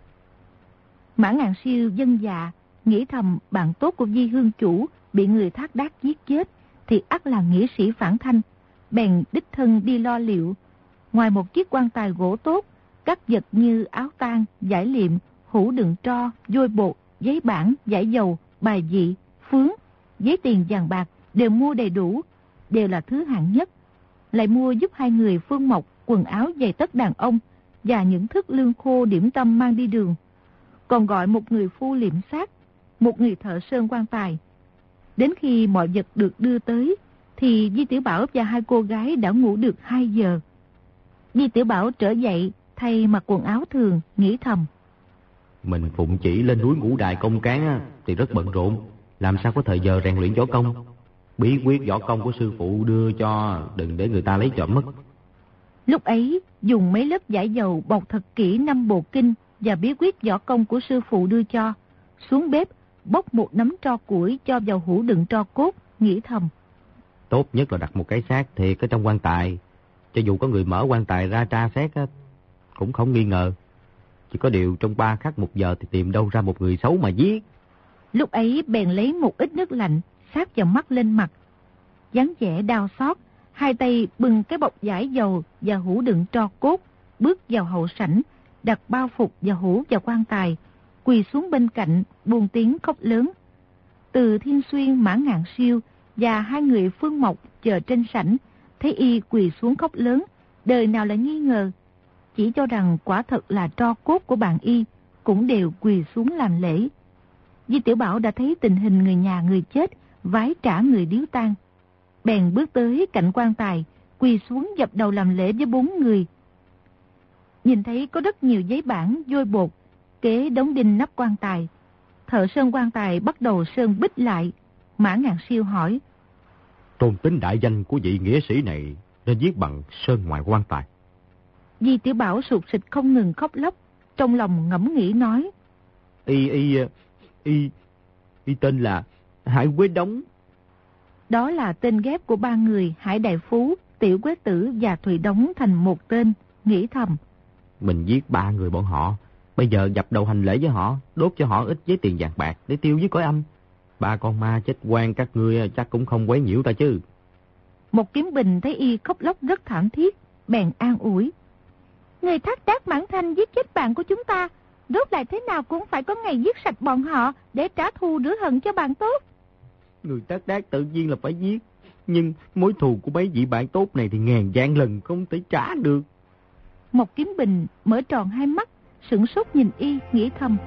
Mã ngàn siêu dân dạ, nghĩ thầm bạn tốt của Di Hương Chủ bị người thác đác giết chết, thì ắt là nghĩa sĩ phản thanh. Bèn đích thân đi lo liệu. Ngoài một chiếc quan tài gỗ tốt, các vật như áo tang, giải liệm, hũ đựng tro, vôi bột, giấy bản, giải dầu, bài dị, phướng, giấy tiền vàng bạc đều mua đầy đủ, đều là thứ hạng nhất. Lại mua giúp hai người Phương Mộc quần áo giày tất đàn ông và những thức lương khô điểm tâm mang đi đường. Còn gọi một người phu liệm sát, một người thợ sơn quan tài. Đến khi mọi vật được đưa tới, thì Di Tiểu Bảo và hai cô gái đã ngủ được 2 giờ. Di Tiểu Bảo trở dậy, thay mặc quần áo thường, nghĩ thầm. Mình phụng chỉ lên núi ngũ đại công cán thì rất bận rộn. Làm sao có thời giờ rèn luyện võ công? Bí quyết võ công của sư phụ đưa cho đừng để người ta lấy trộm mất. Lúc ấy, dùng mấy lớp giải dầu bọc thật kỹ năm bộ kinh và bí quyết võ công của sư phụ đưa cho. Xuống bếp, bốc một nắm tro củi cho vào hũ đựng tro cốt, nghĩ thầm. Tốt nhất là đặt một cái xác thiệt ở trong quan tài. Cho dù có người mở quan tài ra tra xét cũng không nghi ngờ. Chỉ có điều trong ba khắc một giờ thì tìm đâu ra một người xấu mà giết. Lúc ấy bèn lấy một ít nước lạnh, sát vào mắt lên mặt. dáng vẻ đau xót, hai tay bưng cái bọc giải dầu và hũ đựng tro cốt, bước vào hậu sảnh, đặt bao phục và hũ vào quan tài, quỳ xuống bên cạnh, buông tiếng khóc lớn. Từ Thiên Xuyên Mã Ngạn Siêu và hai người Phương Mộc chờ trên sảnh, thấy y quỳ xuống khóc lớn, đời nào là nghi ngờ. Chỉ cho rằng quả thật là tro cốt của bạn y, cũng đều quỳ xuống làm lễ. Di Tiểu Bảo đã thấy tình hình người nhà người chết, vái trả người điếu tang. Bèn bước tới cạnh quan tài, quỳ xuống dập đầu làm lễ với bốn người. Nhìn thấy có rất nhiều giấy bản, vôi bột, kế đóng đinh nắp quan tài. Thợ sơn quan tài bắt đầu sơn bích lại. Mã Ngạn Siêu hỏi. Tôn tính đại danh của vị nghĩa sĩ này nên viết bằng sơn ngoại quan tài. Di Tiểu Bảo sụt xịt không ngừng khóc lóc, trong lòng ngẫm nghĩ nói. Y, y, y, y tên là Hải Quế Đống. Đó là tên ghép của ba người Hải Đại Phú, Tiểu Quế Tử và Thùy Đống thành một tên, nghĩ thầm. Mình giết ba người bọn họ, bây giờ dập đầu hành lễ với họ, đốt cho họ ít giấy tiền vàng bạc để tiêu với cõi âm. Ba con ma chết quan các ngươi chắc cũng không quấy nhiễu ta chứ. Một kiếm bình thấy y khóc lóc rất thảm thiết, bèn an ủi. Người thác đác mãn thanh giết chết bạn của chúng ta, rốt lại thế nào cũng phải có ngày giết sạch bọn họ để trả thù rửa hận cho bạn tốt. Người tác đác tự nhiên là phải giết, nhưng mối thù của mấy vị bạn tốt này thì ngàn vạn lần không thể trả được. Một kiếm bình mở tròn hai mắt, sửng sốt nhìn y, nghĩ thầm.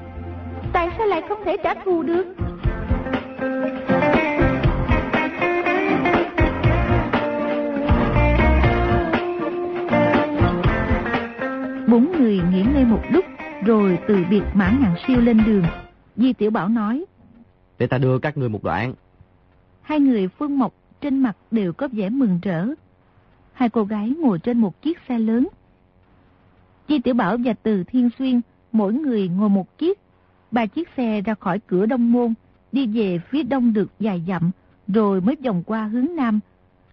Tại sao lại không thể trả thù được? Bốn người nghỉ ngơi một lúc, rồi từ biệt mã ngàn siêu lên đường. Di Tiểu Bảo nói. Để ta đưa các người một đoạn. Hai người Phương Mộc trên mặt đều có vẻ mừng rỡ. Hai cô gái ngồi trên một chiếc xe lớn. Di Tiểu Bảo và Từ Thiên Xuyên, mỗi người ngồi một chiếc. Ba chiếc xe ra khỏi cửa Đông Môn, đi về phía đông được vài dặm, rồi mới vòng qua hướng Nam.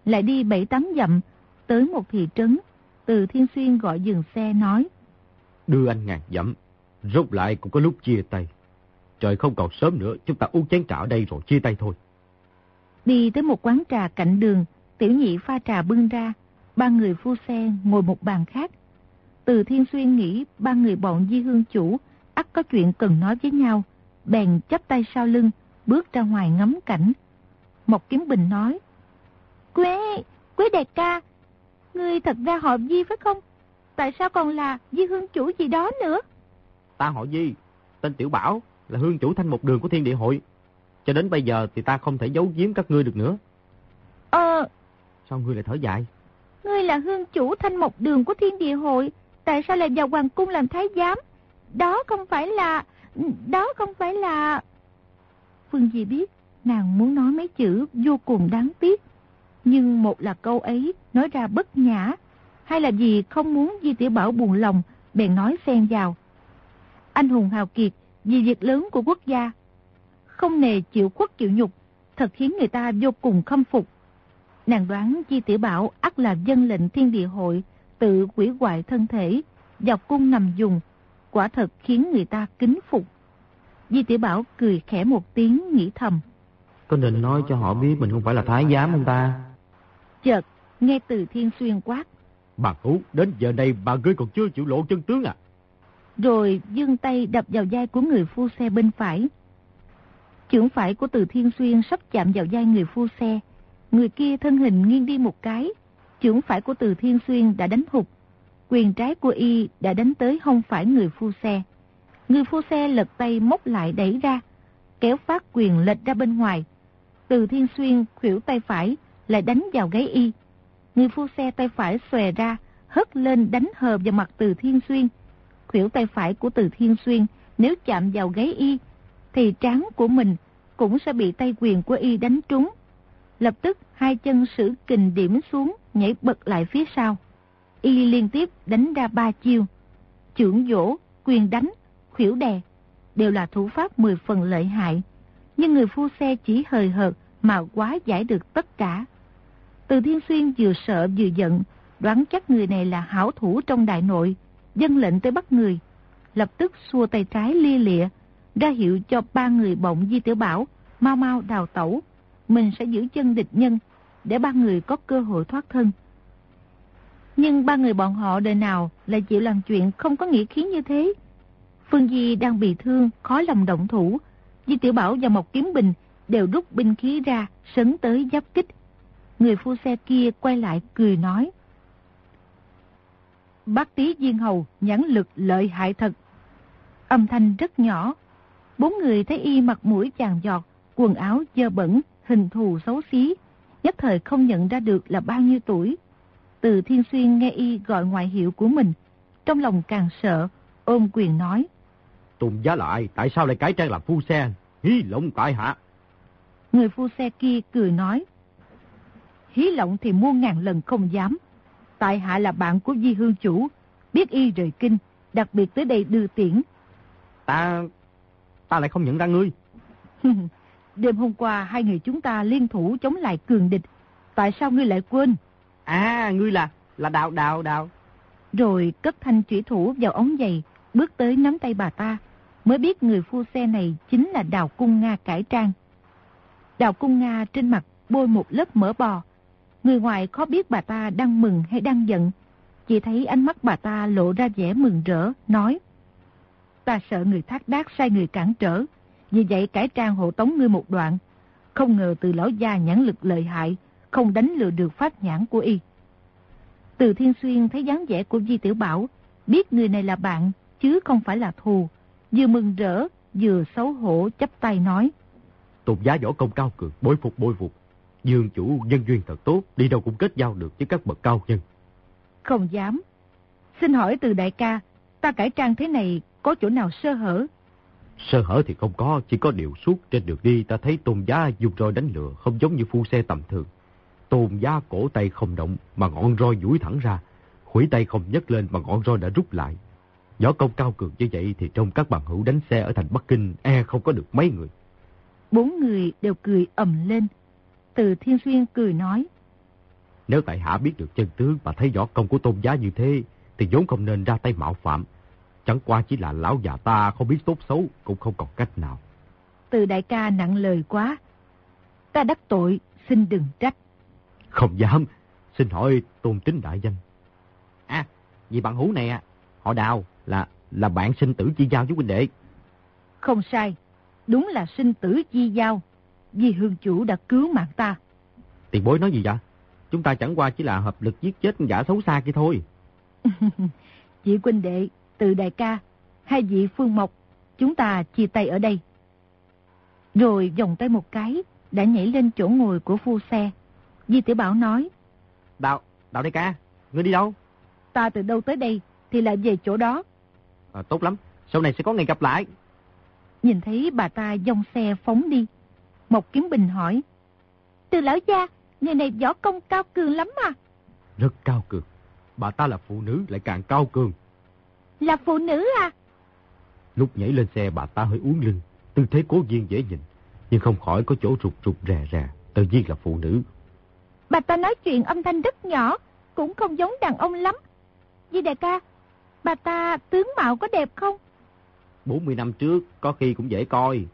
Lại đi bảy tám dặm, tới một thị trấn. Từ Thiên Xuyên gọi dừng xe nói. Đưa anh ngàn dặm, rút lại cũng có lúc chia tay. Trời không còn sớm nữa, chúng ta uống chén trà ở đây rồi chia tay thôi. Đi tới một quán trà cạnh đường, tiểu nhị pha trà bưng ra, ba người phu xe ngồi một bàn khác. Từ Thiên Xuyên nghĩ ba người bọn di hương chủ ắt có chuyện cần nói với nhau, bèn chắp tay sau lưng, bước ra ngoài ngắm cảnh. Mộc Kiếm Bình nói, Quế, Quế đại ca, ngươi thật ra họ Di phải không? Tại sao còn là Di Hương Chủ gì đó nữa? Ta họ Di, tên Tiểu Bảo, là Hương Chủ thanh một đường của Thiên Địa Hội. Cho đến bây giờ thì ta không thể giấu giếm các ngươi được nữa. Ờ... Sao ngươi lại thở dài? Ngươi là Hương Chủ thanh một đường của Thiên Địa Hội, tại sao lại vào Hoàng Cung làm thái giám? Đó không phải là... Đó không phải là... Phương Di biết, nàng muốn nói mấy chữ vô cùng đáng tiếc. Nhưng một là câu ấy nói ra bất nhã, hay là vì không muốn Di Tiểu Bảo buồn lòng, bèn nói xen vào. Anh hùng hào kiệt vì việc lớn của quốc gia, không nề chịu khuất chịu nhục, thật khiến người ta vô cùng khâm phục. Nàng đoán Di Tiểu Bảo ắt là dân lệnh thiên địa hội, tự quỷ hoại thân thể, dọc cung nằm dùng, quả thật khiến người ta kính phục. Di Tiểu Bảo cười khẽ một tiếng nghĩ thầm. Có nên nói cho họ biết mình không phải là thái giám không ta? Chợt, nghe từ thiên xuyên quát. Bà Ú, đến giờ này bà ngươi còn chưa chịu lộ chân tướng à? Rồi dương tay đập vào vai của người phu xe bên phải. Chưởng phải của từ thiên xuyên sắp chạm vào vai người phu xe. Người kia thân hình nghiêng đi một cái. Chưởng phải của từ thiên xuyên đã đánh hụt. Quyền trái của y đã đánh tới hông phải người phu xe. Người phu xe lật tay móc lại đẩy ra. Kéo phát quyền lệch ra bên ngoài. Từ thiên xuyên khỉu tay phải lại đánh vào gáy y. Người phu xe tay phải xòe ra, hất lên đánh hờ vào mặt từ thiên xuyên. Khỉu tay phải của từ thiên xuyên Nếu chạm vào gáy y, thì trán của mình cũng sẽ bị tay quyền của y đánh trúng. Lập tức hai chân sử kình điểm xuống, nhảy bật lại phía sau. Y liên tiếp đánh ra ba chiêu. Chưởng dỗ, quyền đánh, khỉu đè, đều là thủ pháp mười phần lợi hại. Nhưng người phu xe chỉ hời hợt mà quá giải được tất cả. Từ Thiên Xuyên vừa sợ vừa giận, đoán chắc người này là hảo thủ trong đại nội, dân lệnh tới bắt người. Lập tức xua tay trái lia lịa, ra hiệu cho ba người bọng Di Tiểu Bảo, mau mau đào tẩu. Mình sẽ giữ chân địch nhân, để ba người có cơ hội thoát thân. Nhưng ba người bọn họ đời nào lại chịu làm chuyện không có nghĩa khí như thế. Phương Di đang bị thương, khó lòng động thủ. Di Tiểu Bảo và Mộc Kiếm Bình đều rút binh khí ra, sấn tới giáp kích. Người phu xe kia quay lại cười nói. Bác tí Diên hầu nhãn lực lợi hại thật. Âm thanh rất nhỏ. Bốn người thấy y mặt mũi chàng giọt, quần áo dơ bẩn, hình thù xấu xí. Nhất thời không nhận ra được là bao nhiêu tuổi. Từ Thiên Xuyên nghe y gọi ngoại hiệu của mình. Trong lòng càng sợ, ôm quyền nói. Tùng giá lại, tại sao lại cải trang làm phu xe? Hí lộng tại hạ. Người phu xe kia cười nói. Hí lộng thì muôn ngàn lần không dám. Tại hạ là bạn của Di Hương Chủ, biết y rời kinh, đặc biệt tới đây đưa tiễn. Ta... ta lại không nhận ra ngươi. Đêm hôm qua hai người chúng ta liên thủ chống lại cường địch. Tại sao ngươi lại quên? À, ngươi là... là đào đào đào. Rồi cất thanh chủy thủ vào ống giày, bước tới nắm tay bà ta. Mới biết người phu xe này chính là Đào Cung Nga cải trang. Đào Cung Nga trên mặt bôi một lớp mỡ bò. Người ngoài khó biết bà ta đang mừng hay đang giận. Chỉ thấy ánh mắt bà ta lộ ra vẻ mừng rỡ, nói. Ta sợ người thác đác sai người cản trở. Vì vậy cải trang hộ tống ngươi một đoạn. Không ngờ từ lão gia nhãn lực lợi hại, không đánh lừa được pháp nhãn của y. Từ Thiên Xuyên thấy dáng vẻ của Di Tiểu Bảo, biết người này là bạn, chứ không phải là thù. Vừa mừng rỡ, vừa xấu hổ chấp tay nói. Tôn giá võ công cao cường, bối phục bối phục. Dương chủ nhân duyên thật tốt, đi đâu cũng kết giao được với các bậc cao nhân. Không dám. Xin hỏi từ đại ca, ta cải trang thế này có chỗ nào sơ hở? Sơ hở thì không có, chỉ có điều suốt trên đường đi ta thấy tôn giá dùng roi đánh lừa, không giống như phu xe tầm thường. Tôn giá cổ tay không động mà ngọn roi duỗi thẳng ra, khuỷu tay không nhấc lên mà ngọn roi đã rút lại. Võ công cao cường như vậy thì trong các bằng hữu đánh xe ở thành Bắc Kinh e không có được mấy người. Bốn người đều cười ầm lên. Từ Thiên Xuyên cười nói. Nếu tại hạ biết được chân tướng và thấy võ công của tôn giá như thế thì vốn không nên ra tay mạo phạm. Chẳng qua chỉ là lão già ta không biết tốt xấu cũng không còn cách nào. Từ đại ca nặng lời quá. Ta đắc tội, xin đừng trách. Không dám, xin hỏi tôn tính đại danh. À, vì bạn hữu này à, họ đào là là bạn sinh tử chi giao với huynh đệ. Không sai, đúng là sinh tử chi giao, vì hương chủ đã cứu mạng ta. Tiền bối nói gì vậy? Chúng ta chẳng qua chỉ là hợp lực giết chết giả xấu xa kia thôi. Chị huynh đệ, từ đại ca, hai vị phương mộc, chúng ta chia tay ở đây. Rồi vòng tay một cái, đã nhảy lên chỗ ngồi của phu xe. Di tiểu Bảo nói. Đạo, đạo đại ca, ngươi đi đâu? Ta từ đâu tới đây, thì lại về chỗ đó. À, tốt lắm, sau này sẽ có ngày gặp lại. Nhìn thấy bà ta dông xe phóng đi. Mộc Kiếm Bình hỏi. Từ lão gia, người này võ công cao cường lắm mà. Rất cao cường. Bà ta là phụ nữ lại càng cao cường. Là phụ nữ à? Lúc nhảy lên xe bà ta hơi uống lưng. Tư thế cố nhiên dễ nhìn. Nhưng không khỏi có chỗ rụt rụt rè rè. Tự nhiên là phụ nữ. Bà ta nói chuyện âm thanh rất nhỏ. Cũng không giống đàn ông lắm. Di đại ca, bà ta tướng mạo có đẹp không? 40 năm trước có khi cũng dễ coi.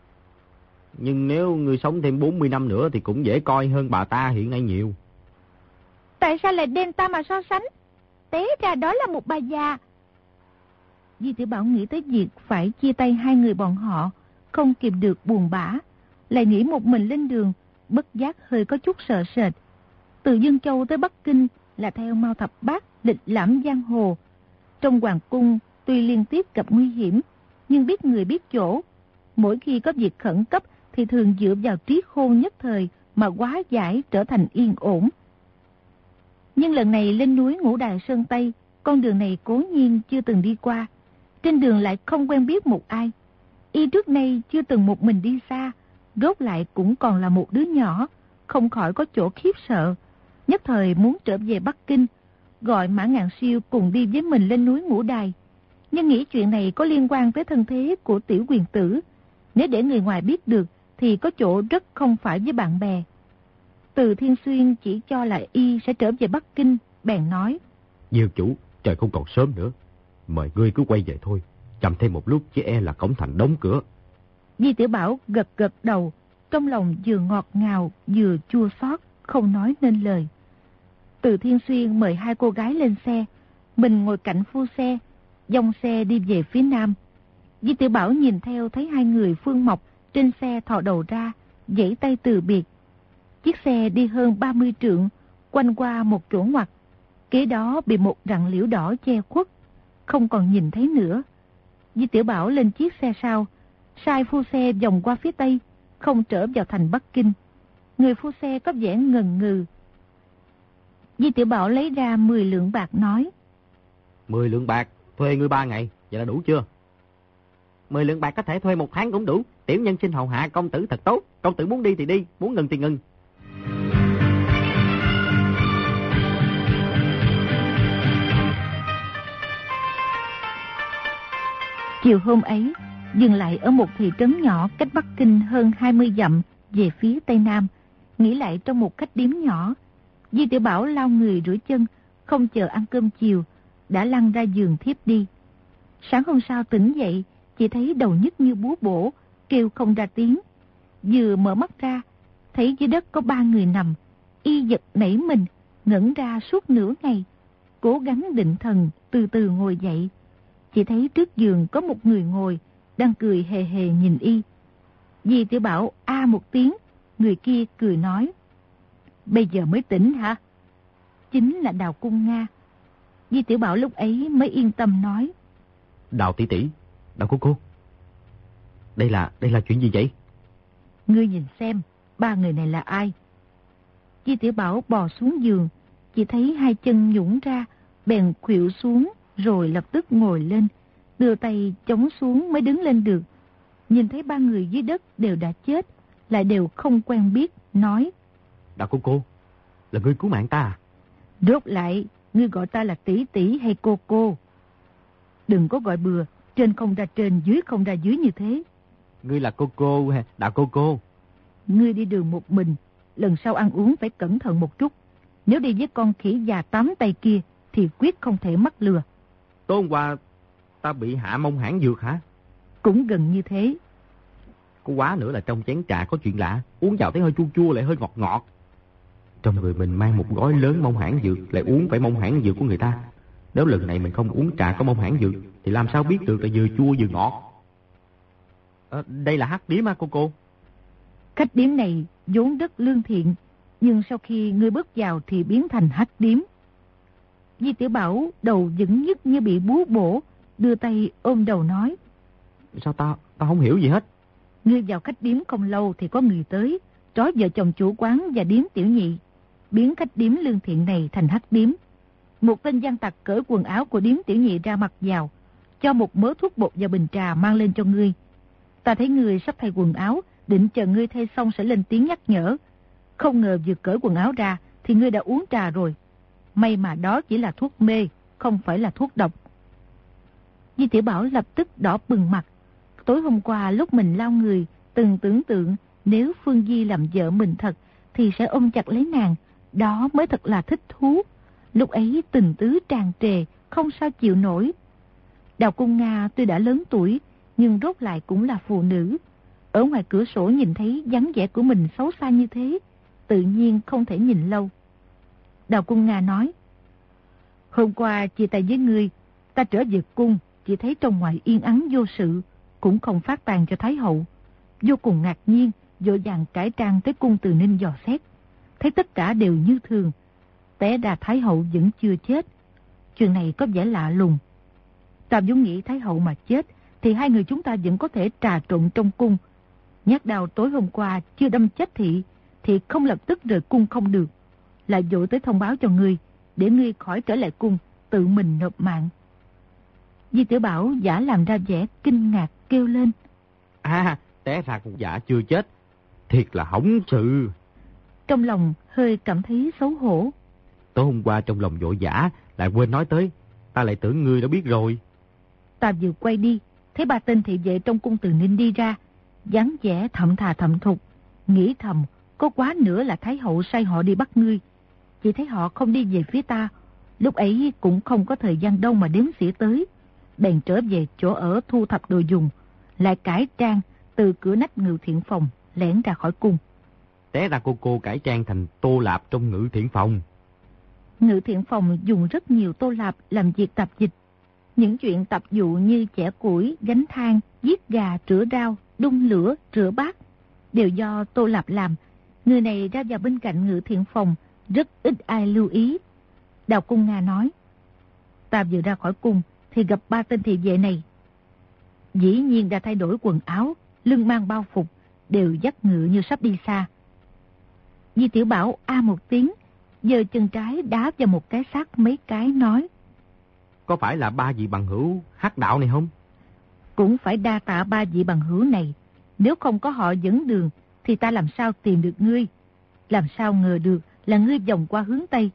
Nhưng nếu người sống thêm 40 năm nữa thì cũng dễ coi hơn bà ta hiện nay nhiều. Tại sao lại đem ta mà so sánh? Té ra đó là một bà già. Di tiểu Bảo nghĩ tới việc phải chia tay hai người bọn họ, không kịp được buồn bã. Lại nghĩ một mình lên đường, bất giác hơi có chút sợ sệt. Từ Dương Châu tới Bắc Kinh là theo Mao Thập Bát lịch lãm giang hồ. Trong hoàng cung tuy liên tiếp gặp nguy hiểm, nhưng biết người biết chỗ. Mỗi khi có việc khẩn cấp thì thường dựa vào trí khôn nhất thời mà quá giải trở thành yên ổn. Nhưng lần này lên núi Ngũ Đài Sơn Tây, con đường này cố nhiên chưa từng đi qua. Trên đường lại không quen biết một ai, Y trước nay chưa từng một mình đi xa, rốt lại cũng còn là một đứa nhỏ, không khỏi có chỗ khiếp sợ. Nhất thời muốn trở về Bắc Kinh, gọi Mã Ngạn Siêu cùng đi với mình lên núi Ngũ Đài. Nhưng nghĩ chuyện này có liên quan tới thân thế của tiểu quyền tử. Nếu để người ngoài biết được thì có chỗ rất không phải với bạn bè. Từ Thiên Xuyên chỉ cho là y sẽ trở về Bắc Kinh, bèn nói. Diêu chủ, trời không còn sớm nữa. Mời ngươi cứ quay về thôi. Chậm thêm một lúc chứ e là cổng thành đóng cửa. Di Tiểu Bảo gật gật đầu, trong lòng vừa ngọt ngào vừa chua xót, không nói nên lời. Từ Thiên Xuyên mời hai cô gái lên xe, mình ngồi cạnh phu xe, dòng xe đi về phía nam. Di Tiểu Bảo nhìn theo thấy hai người Phương Mộc trên xe thò đầu ra, dãy tay từ biệt. Chiếc xe đi hơn 30 trượng, quanh qua một chỗ ngoặt. Kế đó bị một rặng liễu đỏ che khuất, không còn nhìn thấy nữa. Di Tiểu Bảo lên chiếc xe sau, sai phu xe vòng qua phía tây, không trở vào thành Bắc Kinh. Người phu xe có vẻ ngần ngừ. Di Tiểu Bảo lấy ra 10 lượng bạc nói. 10 lượng bạc, thuê ngươi 3 ngày, vậy là đủ chưa? 10 lượng bạc có thể thuê một tháng cũng đủ. Tiểu nhân xin hầu hạ công tử thật tốt. Công tử muốn đi thì đi, muốn ngừng thì ngừng. Chiều hôm ấy, dừng lại ở một thị trấn nhỏ cách Bắc Kinh hơn 20 dặm về phía Tây Nam, nghỉ lại trong một khách điếm nhỏ. Di Tiểu Bảo lao người rửa chân, không chờ ăn cơm chiều, đã lăn ra giường thiếp đi. Sáng hôm sau tỉnh dậy, chỉ thấy đầu nhức như búa bổ, kêu không ra tiếng. Vừa mở mắt ra, thấy dưới đất có ba người nằm, y giật nảy mình, ngẩn ra suốt nửa ngày. Cố gắng định thần, từ từ ngồi dậy. Chỉ thấy trước giường có một người ngồi, đang cười hề hề nhìn y. Di tiểu bảo a một tiếng, người kia cười nói. Bây giờ mới tỉnh hả? Chính là Đào Cung Nga. Di tiểu bảo lúc ấy mới yên tâm nói. Đào tỷ tỷ, Đào cô cô. Đây là, đây là chuyện gì vậy? Ngươi nhìn xem, ba người này là ai? Di tiểu bảo bò xuống giường, chỉ thấy hai chân nhũng ra, bèn khuỵu xuống, rồi lập tức ngồi lên, đưa tay chống xuống mới đứng lên được. Nhìn thấy ba người dưới đất đều đã chết, lại đều không quen biết, nói. Đạo cô cô, là ngươi cứu mạng ta à? Rốt lại, ngươi gọi ta là tỷ tỷ hay cô cô. Đừng có gọi bừa, trên không ra trên, dưới không ra dưới như thế. Ngươi là cô cô hay đạo cô cô? Ngươi đi đường một mình, lần sau ăn uống phải cẩn thận một chút. Nếu đi với con khỉ già tám tay kia, thì quyết không thể mắc lừa. Tối hôm qua ta bị hạ mông hãng dược hả? Cũng gần như thế. Có quá nữa là trong chén trà có chuyện lạ, uống vào thấy hơi chua chua lại hơi ngọt ngọt. Trong người mình mang một gói lớn mông hãng dược, lại uống phải mông hãng dược của người ta. Nếu lần này mình không uống trà có mông hãng dược, thì làm sao biết được là vừa chua vừa ngọt. À, đây là hắc điếm á cô cô? Khách điếm này vốn rất lương thiện, nhưng sau khi ngươi bước vào thì biến thành hắc điếm. Di Tiểu Bảo đầu vững nhất như bị búa bổ, đưa tay ôm đầu nói. Sao ta, ta không hiểu gì hết. Ngươi vào khách điếm không lâu thì có người tới, trói vợ chồng chủ quán và điếm tiểu nhị, biến khách điếm lương thiện này thành hắc điếm. Một tên gian tặc cởi quần áo của điếm tiểu nhị ra mặc vào, cho một mớ thuốc bột và bình trà mang lên cho ngươi. Ta thấy ngươi sắp thay quần áo, định chờ ngươi thay xong sẽ lên tiếng nhắc nhở. Không ngờ vừa cởi quần áo ra thì ngươi đã uống trà rồi. May mà đó chỉ là thuốc mê, không phải là thuốc độc. Di Tiểu Bảo lập tức đỏ bừng mặt. Tối hôm qua lúc mình lao người, từng tưởng tượng nếu Phương Di làm vợ mình thật thì sẽ ôm chặt lấy nàng. Đó mới thật là thích thú. Lúc ấy tình tứ tràn trề, không sao chịu nổi. Đào Cung Nga tuy đã lớn tuổi, nhưng rốt lại cũng là phụ nữ. Ở ngoài cửa sổ nhìn thấy dáng vẻ của mình xấu xa như thế, tự nhiên không thể nhìn lâu. Đào Cung Nga nói, Hôm qua chia tay với ngươi, ta trở về cung, chỉ thấy trong ngoài yên ắng vô sự, cũng không phát tàn cho Thái Hậu. Vô cùng ngạc nhiên, dội dàng cải trang tới cung từ ninh dò xét. Thấy tất cả đều như thường. Té ra Thái Hậu vẫn chưa chết. Chuyện này có vẻ lạ lùng. Ta Dũng nghĩ Thái Hậu mà chết, thì hai người chúng ta vẫn có thể trà trộn trong cung. Nhát đào tối hôm qua chưa đâm chết thị, thì không lập tức rời cung không được. Lại dội tới thông báo cho ngươi, để ngươi khỏi trở lại cung, tự mình nộp mạng. Di tiểu Bảo giả làm ra vẻ kinh ngạc kêu lên. À, té ra con giả chưa chết. Thiệt là hỏng sự. Trong lòng hơi cảm thấy xấu hổ. Tối hôm qua trong lòng vội giả, lại quên nói tới. Ta lại tưởng ngươi đã biết rồi. Ta vừa quay đi, thấy ba tên thị vệ trong cung từ ninh đi ra. dáng vẻ thậm thà thậm thục. Nghĩ thầm, có quá nữa là Thái Hậu sai họ đi bắt ngươi. Chỉ thấy họ không đi về phía ta. Lúc ấy cũng không có thời gian đâu mà đếm xỉa tới. Bèn trở về chỗ ở thu thập đồ dùng. Lại cải trang từ cửa nách ngự thiện phòng lẻn ra khỏi cung. Té ra cô cô cải trang thành tô lạp trong ngữ thiện phòng. Ngữ thiện phòng dùng rất nhiều tô lạp làm việc tạp dịch. Những chuyện tập dụ như chẻ củi, gánh than, giết gà, rửa rau, đun lửa, rửa bát đều do tô lạp làm. Người này ra vào bên cạnh ngự thiện phòng, rất ít ai lưu ý. Đào Cung Nga nói, ta vừa ra khỏi cung thì gặp ba tên thị vệ này. Dĩ nhiên đã thay đổi quần áo, lưng mang bao phục, đều dắt ngựa như sắp đi xa. Di Tiểu Bảo a một tiếng, giờ chân trái đá vào một cái xác mấy cái nói. Có phải là ba vị bằng hữu hát đạo này không? Cũng phải đa tạ ba vị bằng hữu này. Nếu không có họ dẫn đường, thì ta làm sao tìm được ngươi? Làm sao ngờ được là ngươi vòng qua hướng Tây?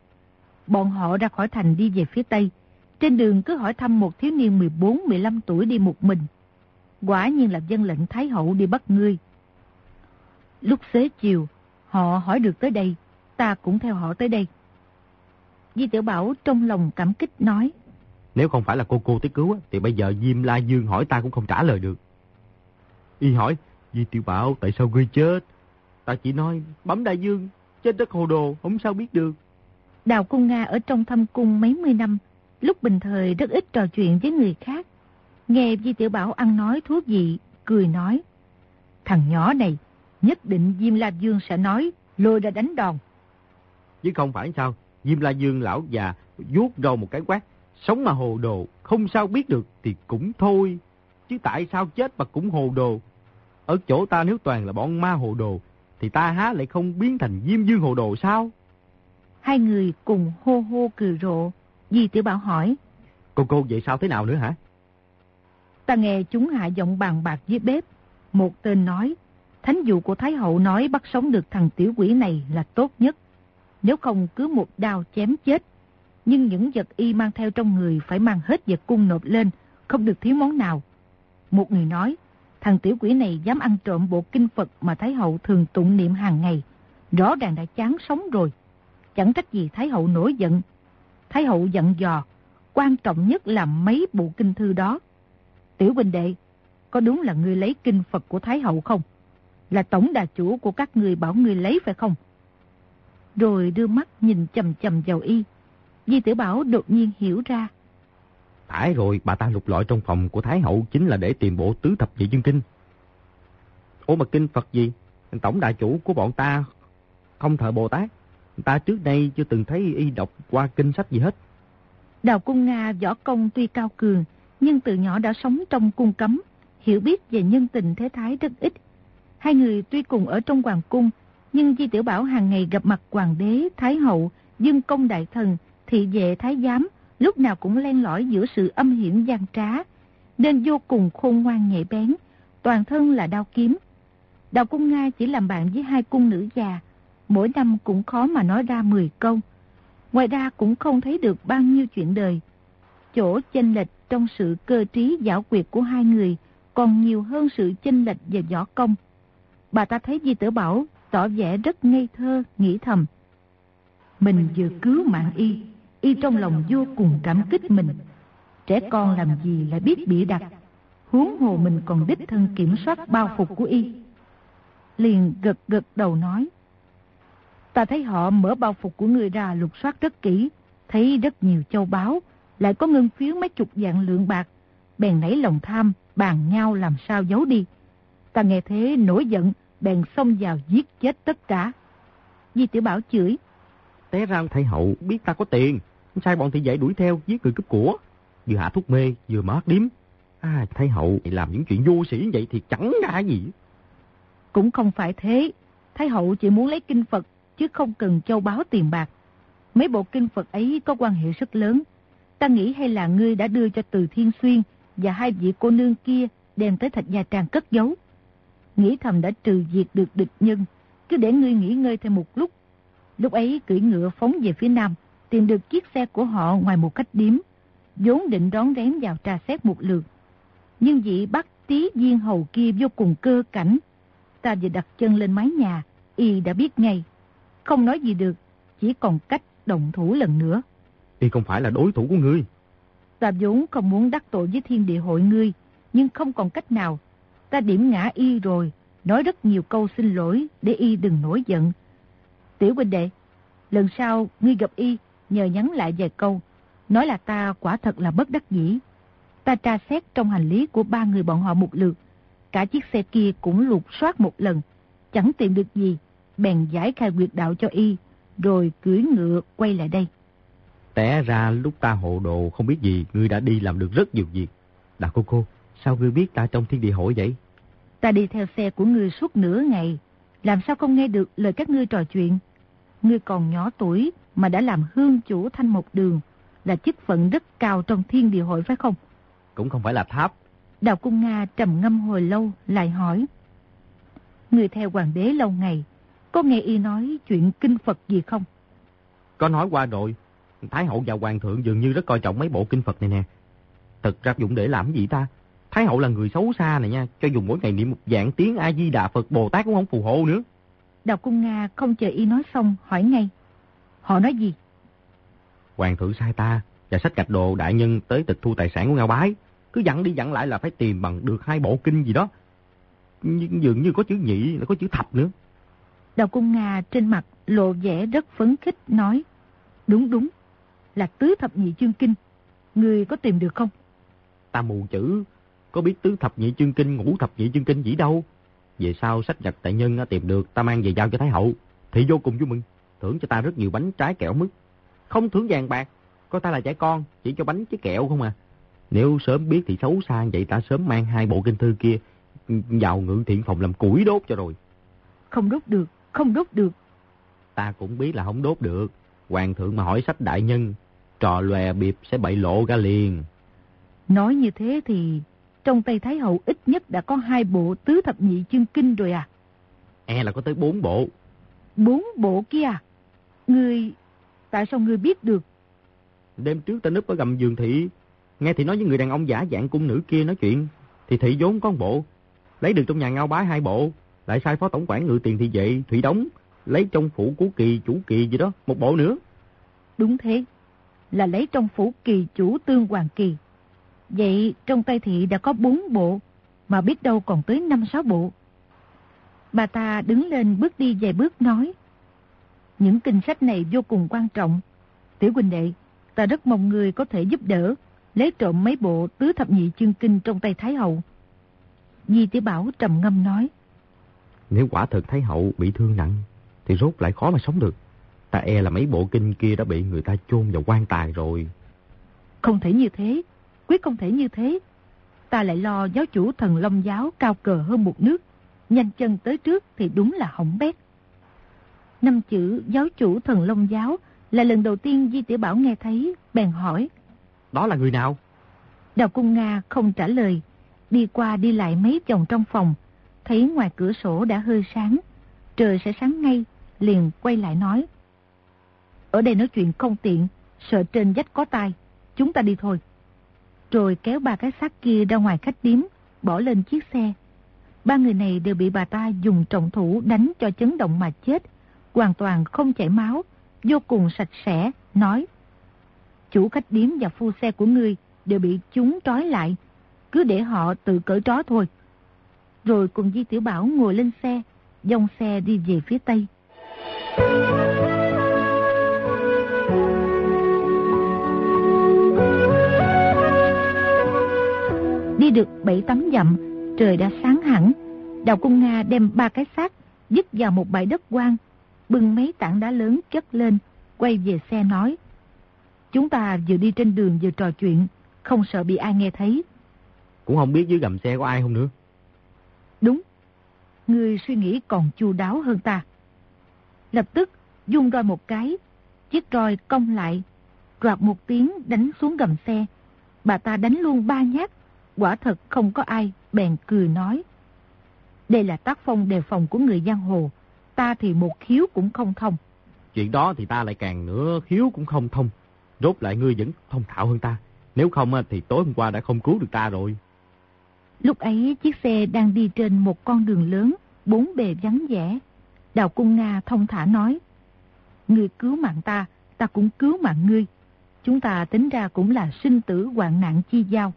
Bọn họ ra khỏi thành đi về phía Tây. Trên đường cứ hỏi thăm một thiếu niên 14-15 tuổi đi một mình. Quả nhiên là dân lệnh Thái Hậu đi bắt ngươi. Lúc xế chiều, họ hỏi được tới đây, ta cũng theo họ tới đây. Di Tiểu Bảo trong lòng cảm kích nói. Nếu không phải là cô cô tới cứu, thì bây giờ Diêm La Dương hỏi ta cũng không trả lời được. Y hỏi, Di Tiểu Bảo tại sao ngươi chết? Ta chỉ nói, bấm đại dương, chết đất hồ đồ, không sao biết được. Đào Cung Nga ở trong thâm cung mấy mươi năm, lúc bình thời rất ít trò chuyện với người khác. Nghe Di Tiểu Bảo ăn nói thú vị, cười nói. Thằng nhỏ này, nhất định Diêm La Dương sẽ nói, lôi ra đánh đòn. Chứ không phải sao, Diêm La Dương lão già vuốt râu một cái quát, sống mà hồ đồ, không sao biết được thì cũng thôi. Chứ tại sao chết mà cũng hồ đồ? Ở chỗ ta nếu toàn là bọn ma hồ đồ, thì ta há lại không biến thành Diêm Dương hồ đồ sao? Hai người cùng hô hô cười rộ. Di Tiểu Bảo hỏi. Cô cô vậy sao thế nào nữa hả? Ta nghe chúng hạ giọng bàn bạc dưới bếp. Một tên nói, thánh dụ của Thái Hậu nói bắt sống được thằng tiểu quỷ này là tốt nhất. Nếu không cứ một đao chém chết. Nhưng những vật y mang theo trong người phải mang hết vật cung nộp lên, không được thiếu món nào. Một người nói, thằng tiểu quỷ này dám ăn trộm bộ kinh Phật mà Thái Hậu thường tụng niệm hàng ngày. Rõ ràng đã chán sống rồi. Chẳng trách gì Thái Hậu nổi giận. Thái Hậu giận dò, quan trọng nhất là mấy bộ kinh thư đó. Tiểu Bình Đệ, có đúng là ngươi lấy kinh Phật của Thái Hậu không? Là tổng đà chủ của các người bảo ngươi lấy phải không? Rồi đưa mắt nhìn chầm chầm vào y. Di Tử Bảo đột nhiên hiểu ra. Phải rồi, bà ta lục lọi trong phòng của Thái Hậu chính là để tìm bộ tứ thập vị dương kinh. Ủa mà kinh Phật gì? Tổng đại chủ của bọn ta không thờ Bồ Tát. Ta trước đây chưa từng thấy y đọc qua kinh sách gì hết. Đào Cung Nga võ công tuy cao cường, nhưng từ nhỏ đã sống trong cung cấm, hiểu biết về nhân tình thế thái rất ít. Hai người tuy cùng ở trong hoàng cung, nhưng Di Tiểu Bảo hàng ngày gặp mặt hoàng đế, thái hậu, dương công đại thần, thị vệ thái giám, lúc nào cũng len lỏi giữa sự âm hiểm gian trá, nên vô cùng khôn ngoan nhạy bén, toàn thân là đao kiếm. Đào Cung Nga chỉ làm bạn với hai cung nữ già, mỗi năm cũng khó mà nói ra 10 câu. Ngoài ra cũng không thấy được bao nhiêu chuyện đời. Chỗ chênh lệch trong sự cơ trí giảo quyệt của hai người còn nhiều hơn sự chênh lệch về võ công. Bà ta thấy Di Tử Bảo tỏ vẻ rất ngây thơ, nghĩ thầm. Mình vừa cứu mạng y, y trong lòng vô cùng cảm kích mình. Trẻ con làm gì lại biết bị đặt, huống hồ mình còn đích thân kiểm soát bao phục của y. Liền gật gật đầu nói. Ta thấy họ mở bao phục của người ra lục soát rất kỹ, thấy rất nhiều châu báu, lại có ngân phiếu mấy chục dạng lượng bạc, bèn nảy lòng tham, bàn nhau làm sao giấu đi. Ta nghe thế nổi giận, bèn xông vào giết chết tất cả. Di tiểu Bảo chửi. Té ra thầy hậu biết ta có tiền, sai bọn thị vệ đuổi theo giết người cướp của. Vừa hạ thuốc mê, vừa mở điếm. À, thầy hậu làm những chuyện vô sĩ vậy thì chẳng ra gì. Cũng không phải thế. Thái hậu chỉ muốn lấy kinh Phật, chứ không cần châu báo tiền bạc. Mấy bộ kinh Phật ấy có quan hệ rất lớn. Ta nghĩ hay là ngươi đã đưa cho Từ Thiên Xuyên và hai vị cô nương kia đem tới thạch gia trang cất giấu. Nghĩ thầm đã trừ diệt được địch nhân, cứ để ngươi nghỉ ngơi thêm một lúc. Lúc ấy cưỡi ngựa phóng về phía nam, tìm được chiếc xe của họ ngoài một cách điếm, vốn định đón rén vào trà xét một lượt. Nhưng vị bác tí viên hầu kia vô cùng cơ cảnh. Ta vừa đặt chân lên mái nhà, y đã biết ngay. Không nói gì được, chỉ còn cách động thủ lần nữa. Y không phải là đối thủ của ngươi. Ta vốn không muốn đắc tội với thiên địa hội ngươi, nhưng không còn cách nào. Ta điểm ngã y rồi, nói rất nhiều câu xin lỗi để y đừng nổi giận. Tiểu huynh đệ, lần sau ngươi gặp y, nhờ nhắn lại vài câu, nói là ta quả thật là bất đắc dĩ. Ta tra xét trong hành lý của ba người bọn họ một lượt, cả chiếc xe kia cũng lục soát một lần, chẳng tìm được gì, bèn giải khai quyệt đạo cho y, rồi cưỡi ngựa quay lại đây. Té ra lúc ta hộ đồ không biết gì, ngươi đã đi làm được rất nhiều việc. Đà cô cô, sao ngươi biết ta trong thiên địa hội vậy? Ta đi theo xe của ngươi suốt nửa ngày, làm sao không nghe được lời các ngươi trò chuyện. Ngươi còn nhỏ tuổi mà đã làm hương chủ thanh một đường, là chức phận rất cao trong thiên địa hội phải không? Cũng không phải là tháp. Đào Cung Nga trầm ngâm hồi lâu lại hỏi. Người theo hoàng đế lâu ngày, có nghe y nói chuyện kinh Phật gì không? Có nói qua rồi. Thái hậu và hoàng thượng dường như rất coi trọng mấy bộ kinh Phật này nè. Thật ra dụng để làm gì ta? Thái hậu là người xấu xa này nha, cho dùng mỗi ngày niệm một dạng tiếng A-di-đà Phật Bồ Tát cũng không phù hộ nữa. Đào Cung Nga không chờ y nói xong, hỏi ngay. Họ nói gì? Hoàng thượng sai ta và sách gạch đồ đại nhân tới tịch thu tài sản của Ngao Bái. Cứ dặn đi dặn lại là phải tìm bằng được hai bộ kinh gì đó. Nhưng dường như có chữ nhị, là có chữ thập nữa. Đào Cung Nga trên mặt lộ vẻ rất phấn khích nói. Đúng đúng, là tứ thập nhị chương kinh. Người có tìm được không? Ta mù chữ, có biết tứ thập nhị chương kinh, ngũ thập nhị chương kinh gì đâu. Về sau sách gạch đại nhân tìm được, ta mang về giao cho Thái Hậu. Thì vô cùng vui mừng, thưởng cho ta rất nhiều bánh trái kẹo mứt. Không thưởng vàng bạc, có ta là trẻ con, chỉ cho bánh với kẹo không à. Nếu sớm biết thì xấu xa vậy ta sớm mang hai bộ kinh thư kia vào ngự thiện phòng làm củi đốt cho rồi. Không đốt được, không đốt được. Ta cũng biết là không đốt được. Hoàng thượng mà hỏi sách đại nhân, trò lòe biệp sẽ bậy lộ ra liền. Nói như thế thì trong tay Thái Hậu ít nhất đã có hai bộ tứ thập nhị chương kinh rồi à? E là có tới bốn bộ. Bốn bộ kia à? Ngươi, tại sao ngươi biết được? Đêm trước ta núp ở gầm giường thị, nghe thị nói với người đàn ông giả dạng cung nữ kia nói chuyện, thì thị vốn có một bộ, lấy được trong nhà ngao bái hai bộ, lại sai phó tổng quản ngự tiền thị vệ Thủy Đống, lấy trong phủ của kỳ chủ kỳ gì đó, một bộ nữa. Đúng thế, là lấy trong phủ kỳ chủ tương hoàng kỳ. Vậy trong tay thị đã có bốn bộ, mà biết đâu còn tới năm sáu bộ. Bà ta đứng lên bước đi vài bước nói. Những kinh sách này vô cùng quan trọng. Tiểu huynh đệ, ta rất mong người có thể giúp đỡ, lấy trộm mấy bộ tứ thập nhị chương kinh trong tay Thái Hậu. Di Tiểu Bảo trầm ngâm nói. Nếu quả thật Thái Hậu bị thương nặng, thì rốt lại khó mà sống được. Ta e là mấy bộ kinh kia đã bị người ta chôn vào quan tài rồi. Không thể như thế, quyết không thể như thế. Ta lại lo giáo chủ thần Long giáo cao cờ hơn một nước. Nhanh chân tới trước thì đúng là hỏng bét. Năm chữ giáo chủ thần Long giáo là lần đầu tiên Di Tiểu Bảo nghe thấy, bèn hỏi. Đó là người nào? Đào Cung Nga không trả lời, đi qua đi lại mấy vòng trong phòng, thấy ngoài cửa sổ đã hơi sáng, trời sẽ sáng ngay, liền quay lại nói. Ở đây nói chuyện không tiện, sợ trên dách có tai, chúng ta đi thôi. Rồi kéo ba cái xác kia ra ngoài khách điếm, bỏ lên chiếc xe. Ba người này đều bị bà ta dùng trọng thủ đánh cho chấn động mà chết, hoàn toàn không chảy máu, vô cùng sạch sẽ, nói. Chủ khách điếm và phu xe của ngươi đều bị chúng trói lại, cứ để họ tự cởi trói thôi. Rồi cùng Di Tiểu Bảo ngồi lên xe, dòng xe đi về phía Tây. Đi được bảy tấm dặm, trời đã sáng hẳn. Đào Cung Nga đem ba cái xác dứt vào một bãi đất quang, bưng mấy tảng đá lớn chất lên, quay về xe nói. Chúng ta vừa đi trên đường vừa trò chuyện, không sợ bị ai nghe thấy. Cũng không biết dưới gầm xe có ai không nữa. Đúng, người suy nghĩ còn chu đáo hơn ta. Lập tức dung roi một cái, chiếc roi cong lại, roạt một tiếng đánh xuống gầm xe. Bà ta đánh luôn ba nhát, quả thật không có ai, bèn cười nói. Đây là tác phong đề phòng của người giang hồ. Ta thì một khiếu cũng không thông. Chuyện đó thì ta lại càng nữa khiếu cũng không thông. Rốt lại ngươi vẫn thông thạo hơn ta. Nếu không thì tối hôm qua đã không cứu được ta rồi. Lúc ấy chiếc xe đang đi trên một con đường lớn, bốn bề vắng vẻ. Đào Cung Nga thông thả nói, Ngươi cứu mạng ta, ta cũng cứu mạng ngươi. Chúng ta tính ra cũng là sinh tử hoạn nạn chi giao.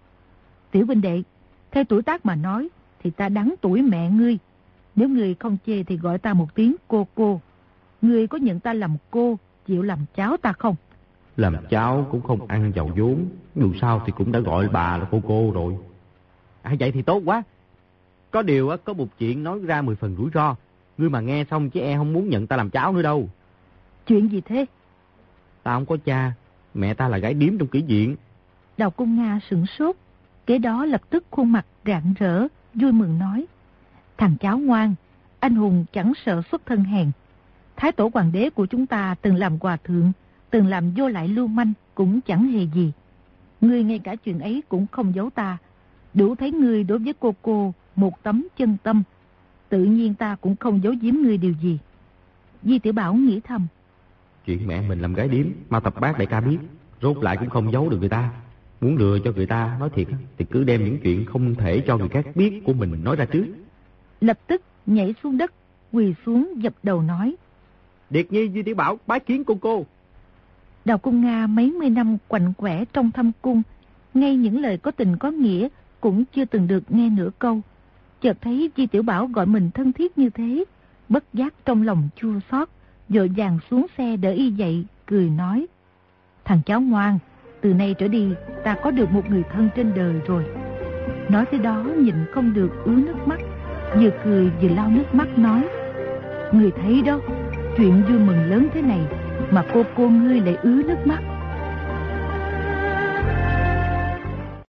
Tiểu Vinh Đệ, theo tuổi tác mà nói, thì ta đáng tuổi mẹ ngươi. Nếu ngươi không chê thì gọi ta một tiếng cô cô. Ngươi có nhận ta làm cô, chịu làm cháu ta không? Làm cháu cũng không ăn giàu vốn, dù sao thì cũng đã gọi bà là cô cô rồi. À vậy thì tốt quá. Có điều có một chuyện nói ra mười phần rủi ro. Ngươi mà nghe xong chứ e không muốn nhận ta làm cháu nữa đâu. Chuyện gì thế? Ta không có cha, mẹ ta là gái điếm trong kỷ diện. Đào Cung Nga sửng sốt, kế đó lập tức khuôn mặt rạng rỡ, vui mừng nói. Thằng cháu ngoan, anh hùng chẳng sợ xuất thân hèn. Thái tổ hoàng đế của chúng ta từng làm hòa thượng, từng làm vô lại lưu manh, cũng chẳng hề gì. Ngươi ngay cả chuyện ấy cũng không giấu ta. Đủ thấy ngươi đối với cô cô một tấm chân tâm. Tự nhiên ta cũng không giấu giếm ngươi điều gì. Di tiểu Bảo nghĩ thầm. Chuyện mẹ mình làm gái điếm, mà tập bác đại ca biết, rốt lại cũng không giấu được người ta. Muốn lừa cho người ta nói thiệt thì cứ đem những chuyện không thể cho người khác biết của mình nói ra trước. Lập tức nhảy xuống đất, quỳ xuống dập đầu nói. Điệt nhi Di Tiểu Bảo bái kiến cô cô. Đào Cung Nga mấy mươi năm quạnh quẻ trong thâm cung, ngay những lời có tình có nghĩa cũng chưa từng được nghe nửa câu. Chợt thấy Di Tiểu Bảo gọi mình thân thiết như thế, bất giác trong lòng chua xót, dội vàng xuống xe đỡ y dậy, cười nói. Thằng cháu ngoan, từ nay trở đi ta có được một người thân trên đời rồi. Nói tới đó nhìn không được ứa nước mắt, vừa cười vừa lau nước mắt nói. Người thấy đó, chuyện vui mừng lớn thế này mà cô cô ngươi lại ứa nước mắt.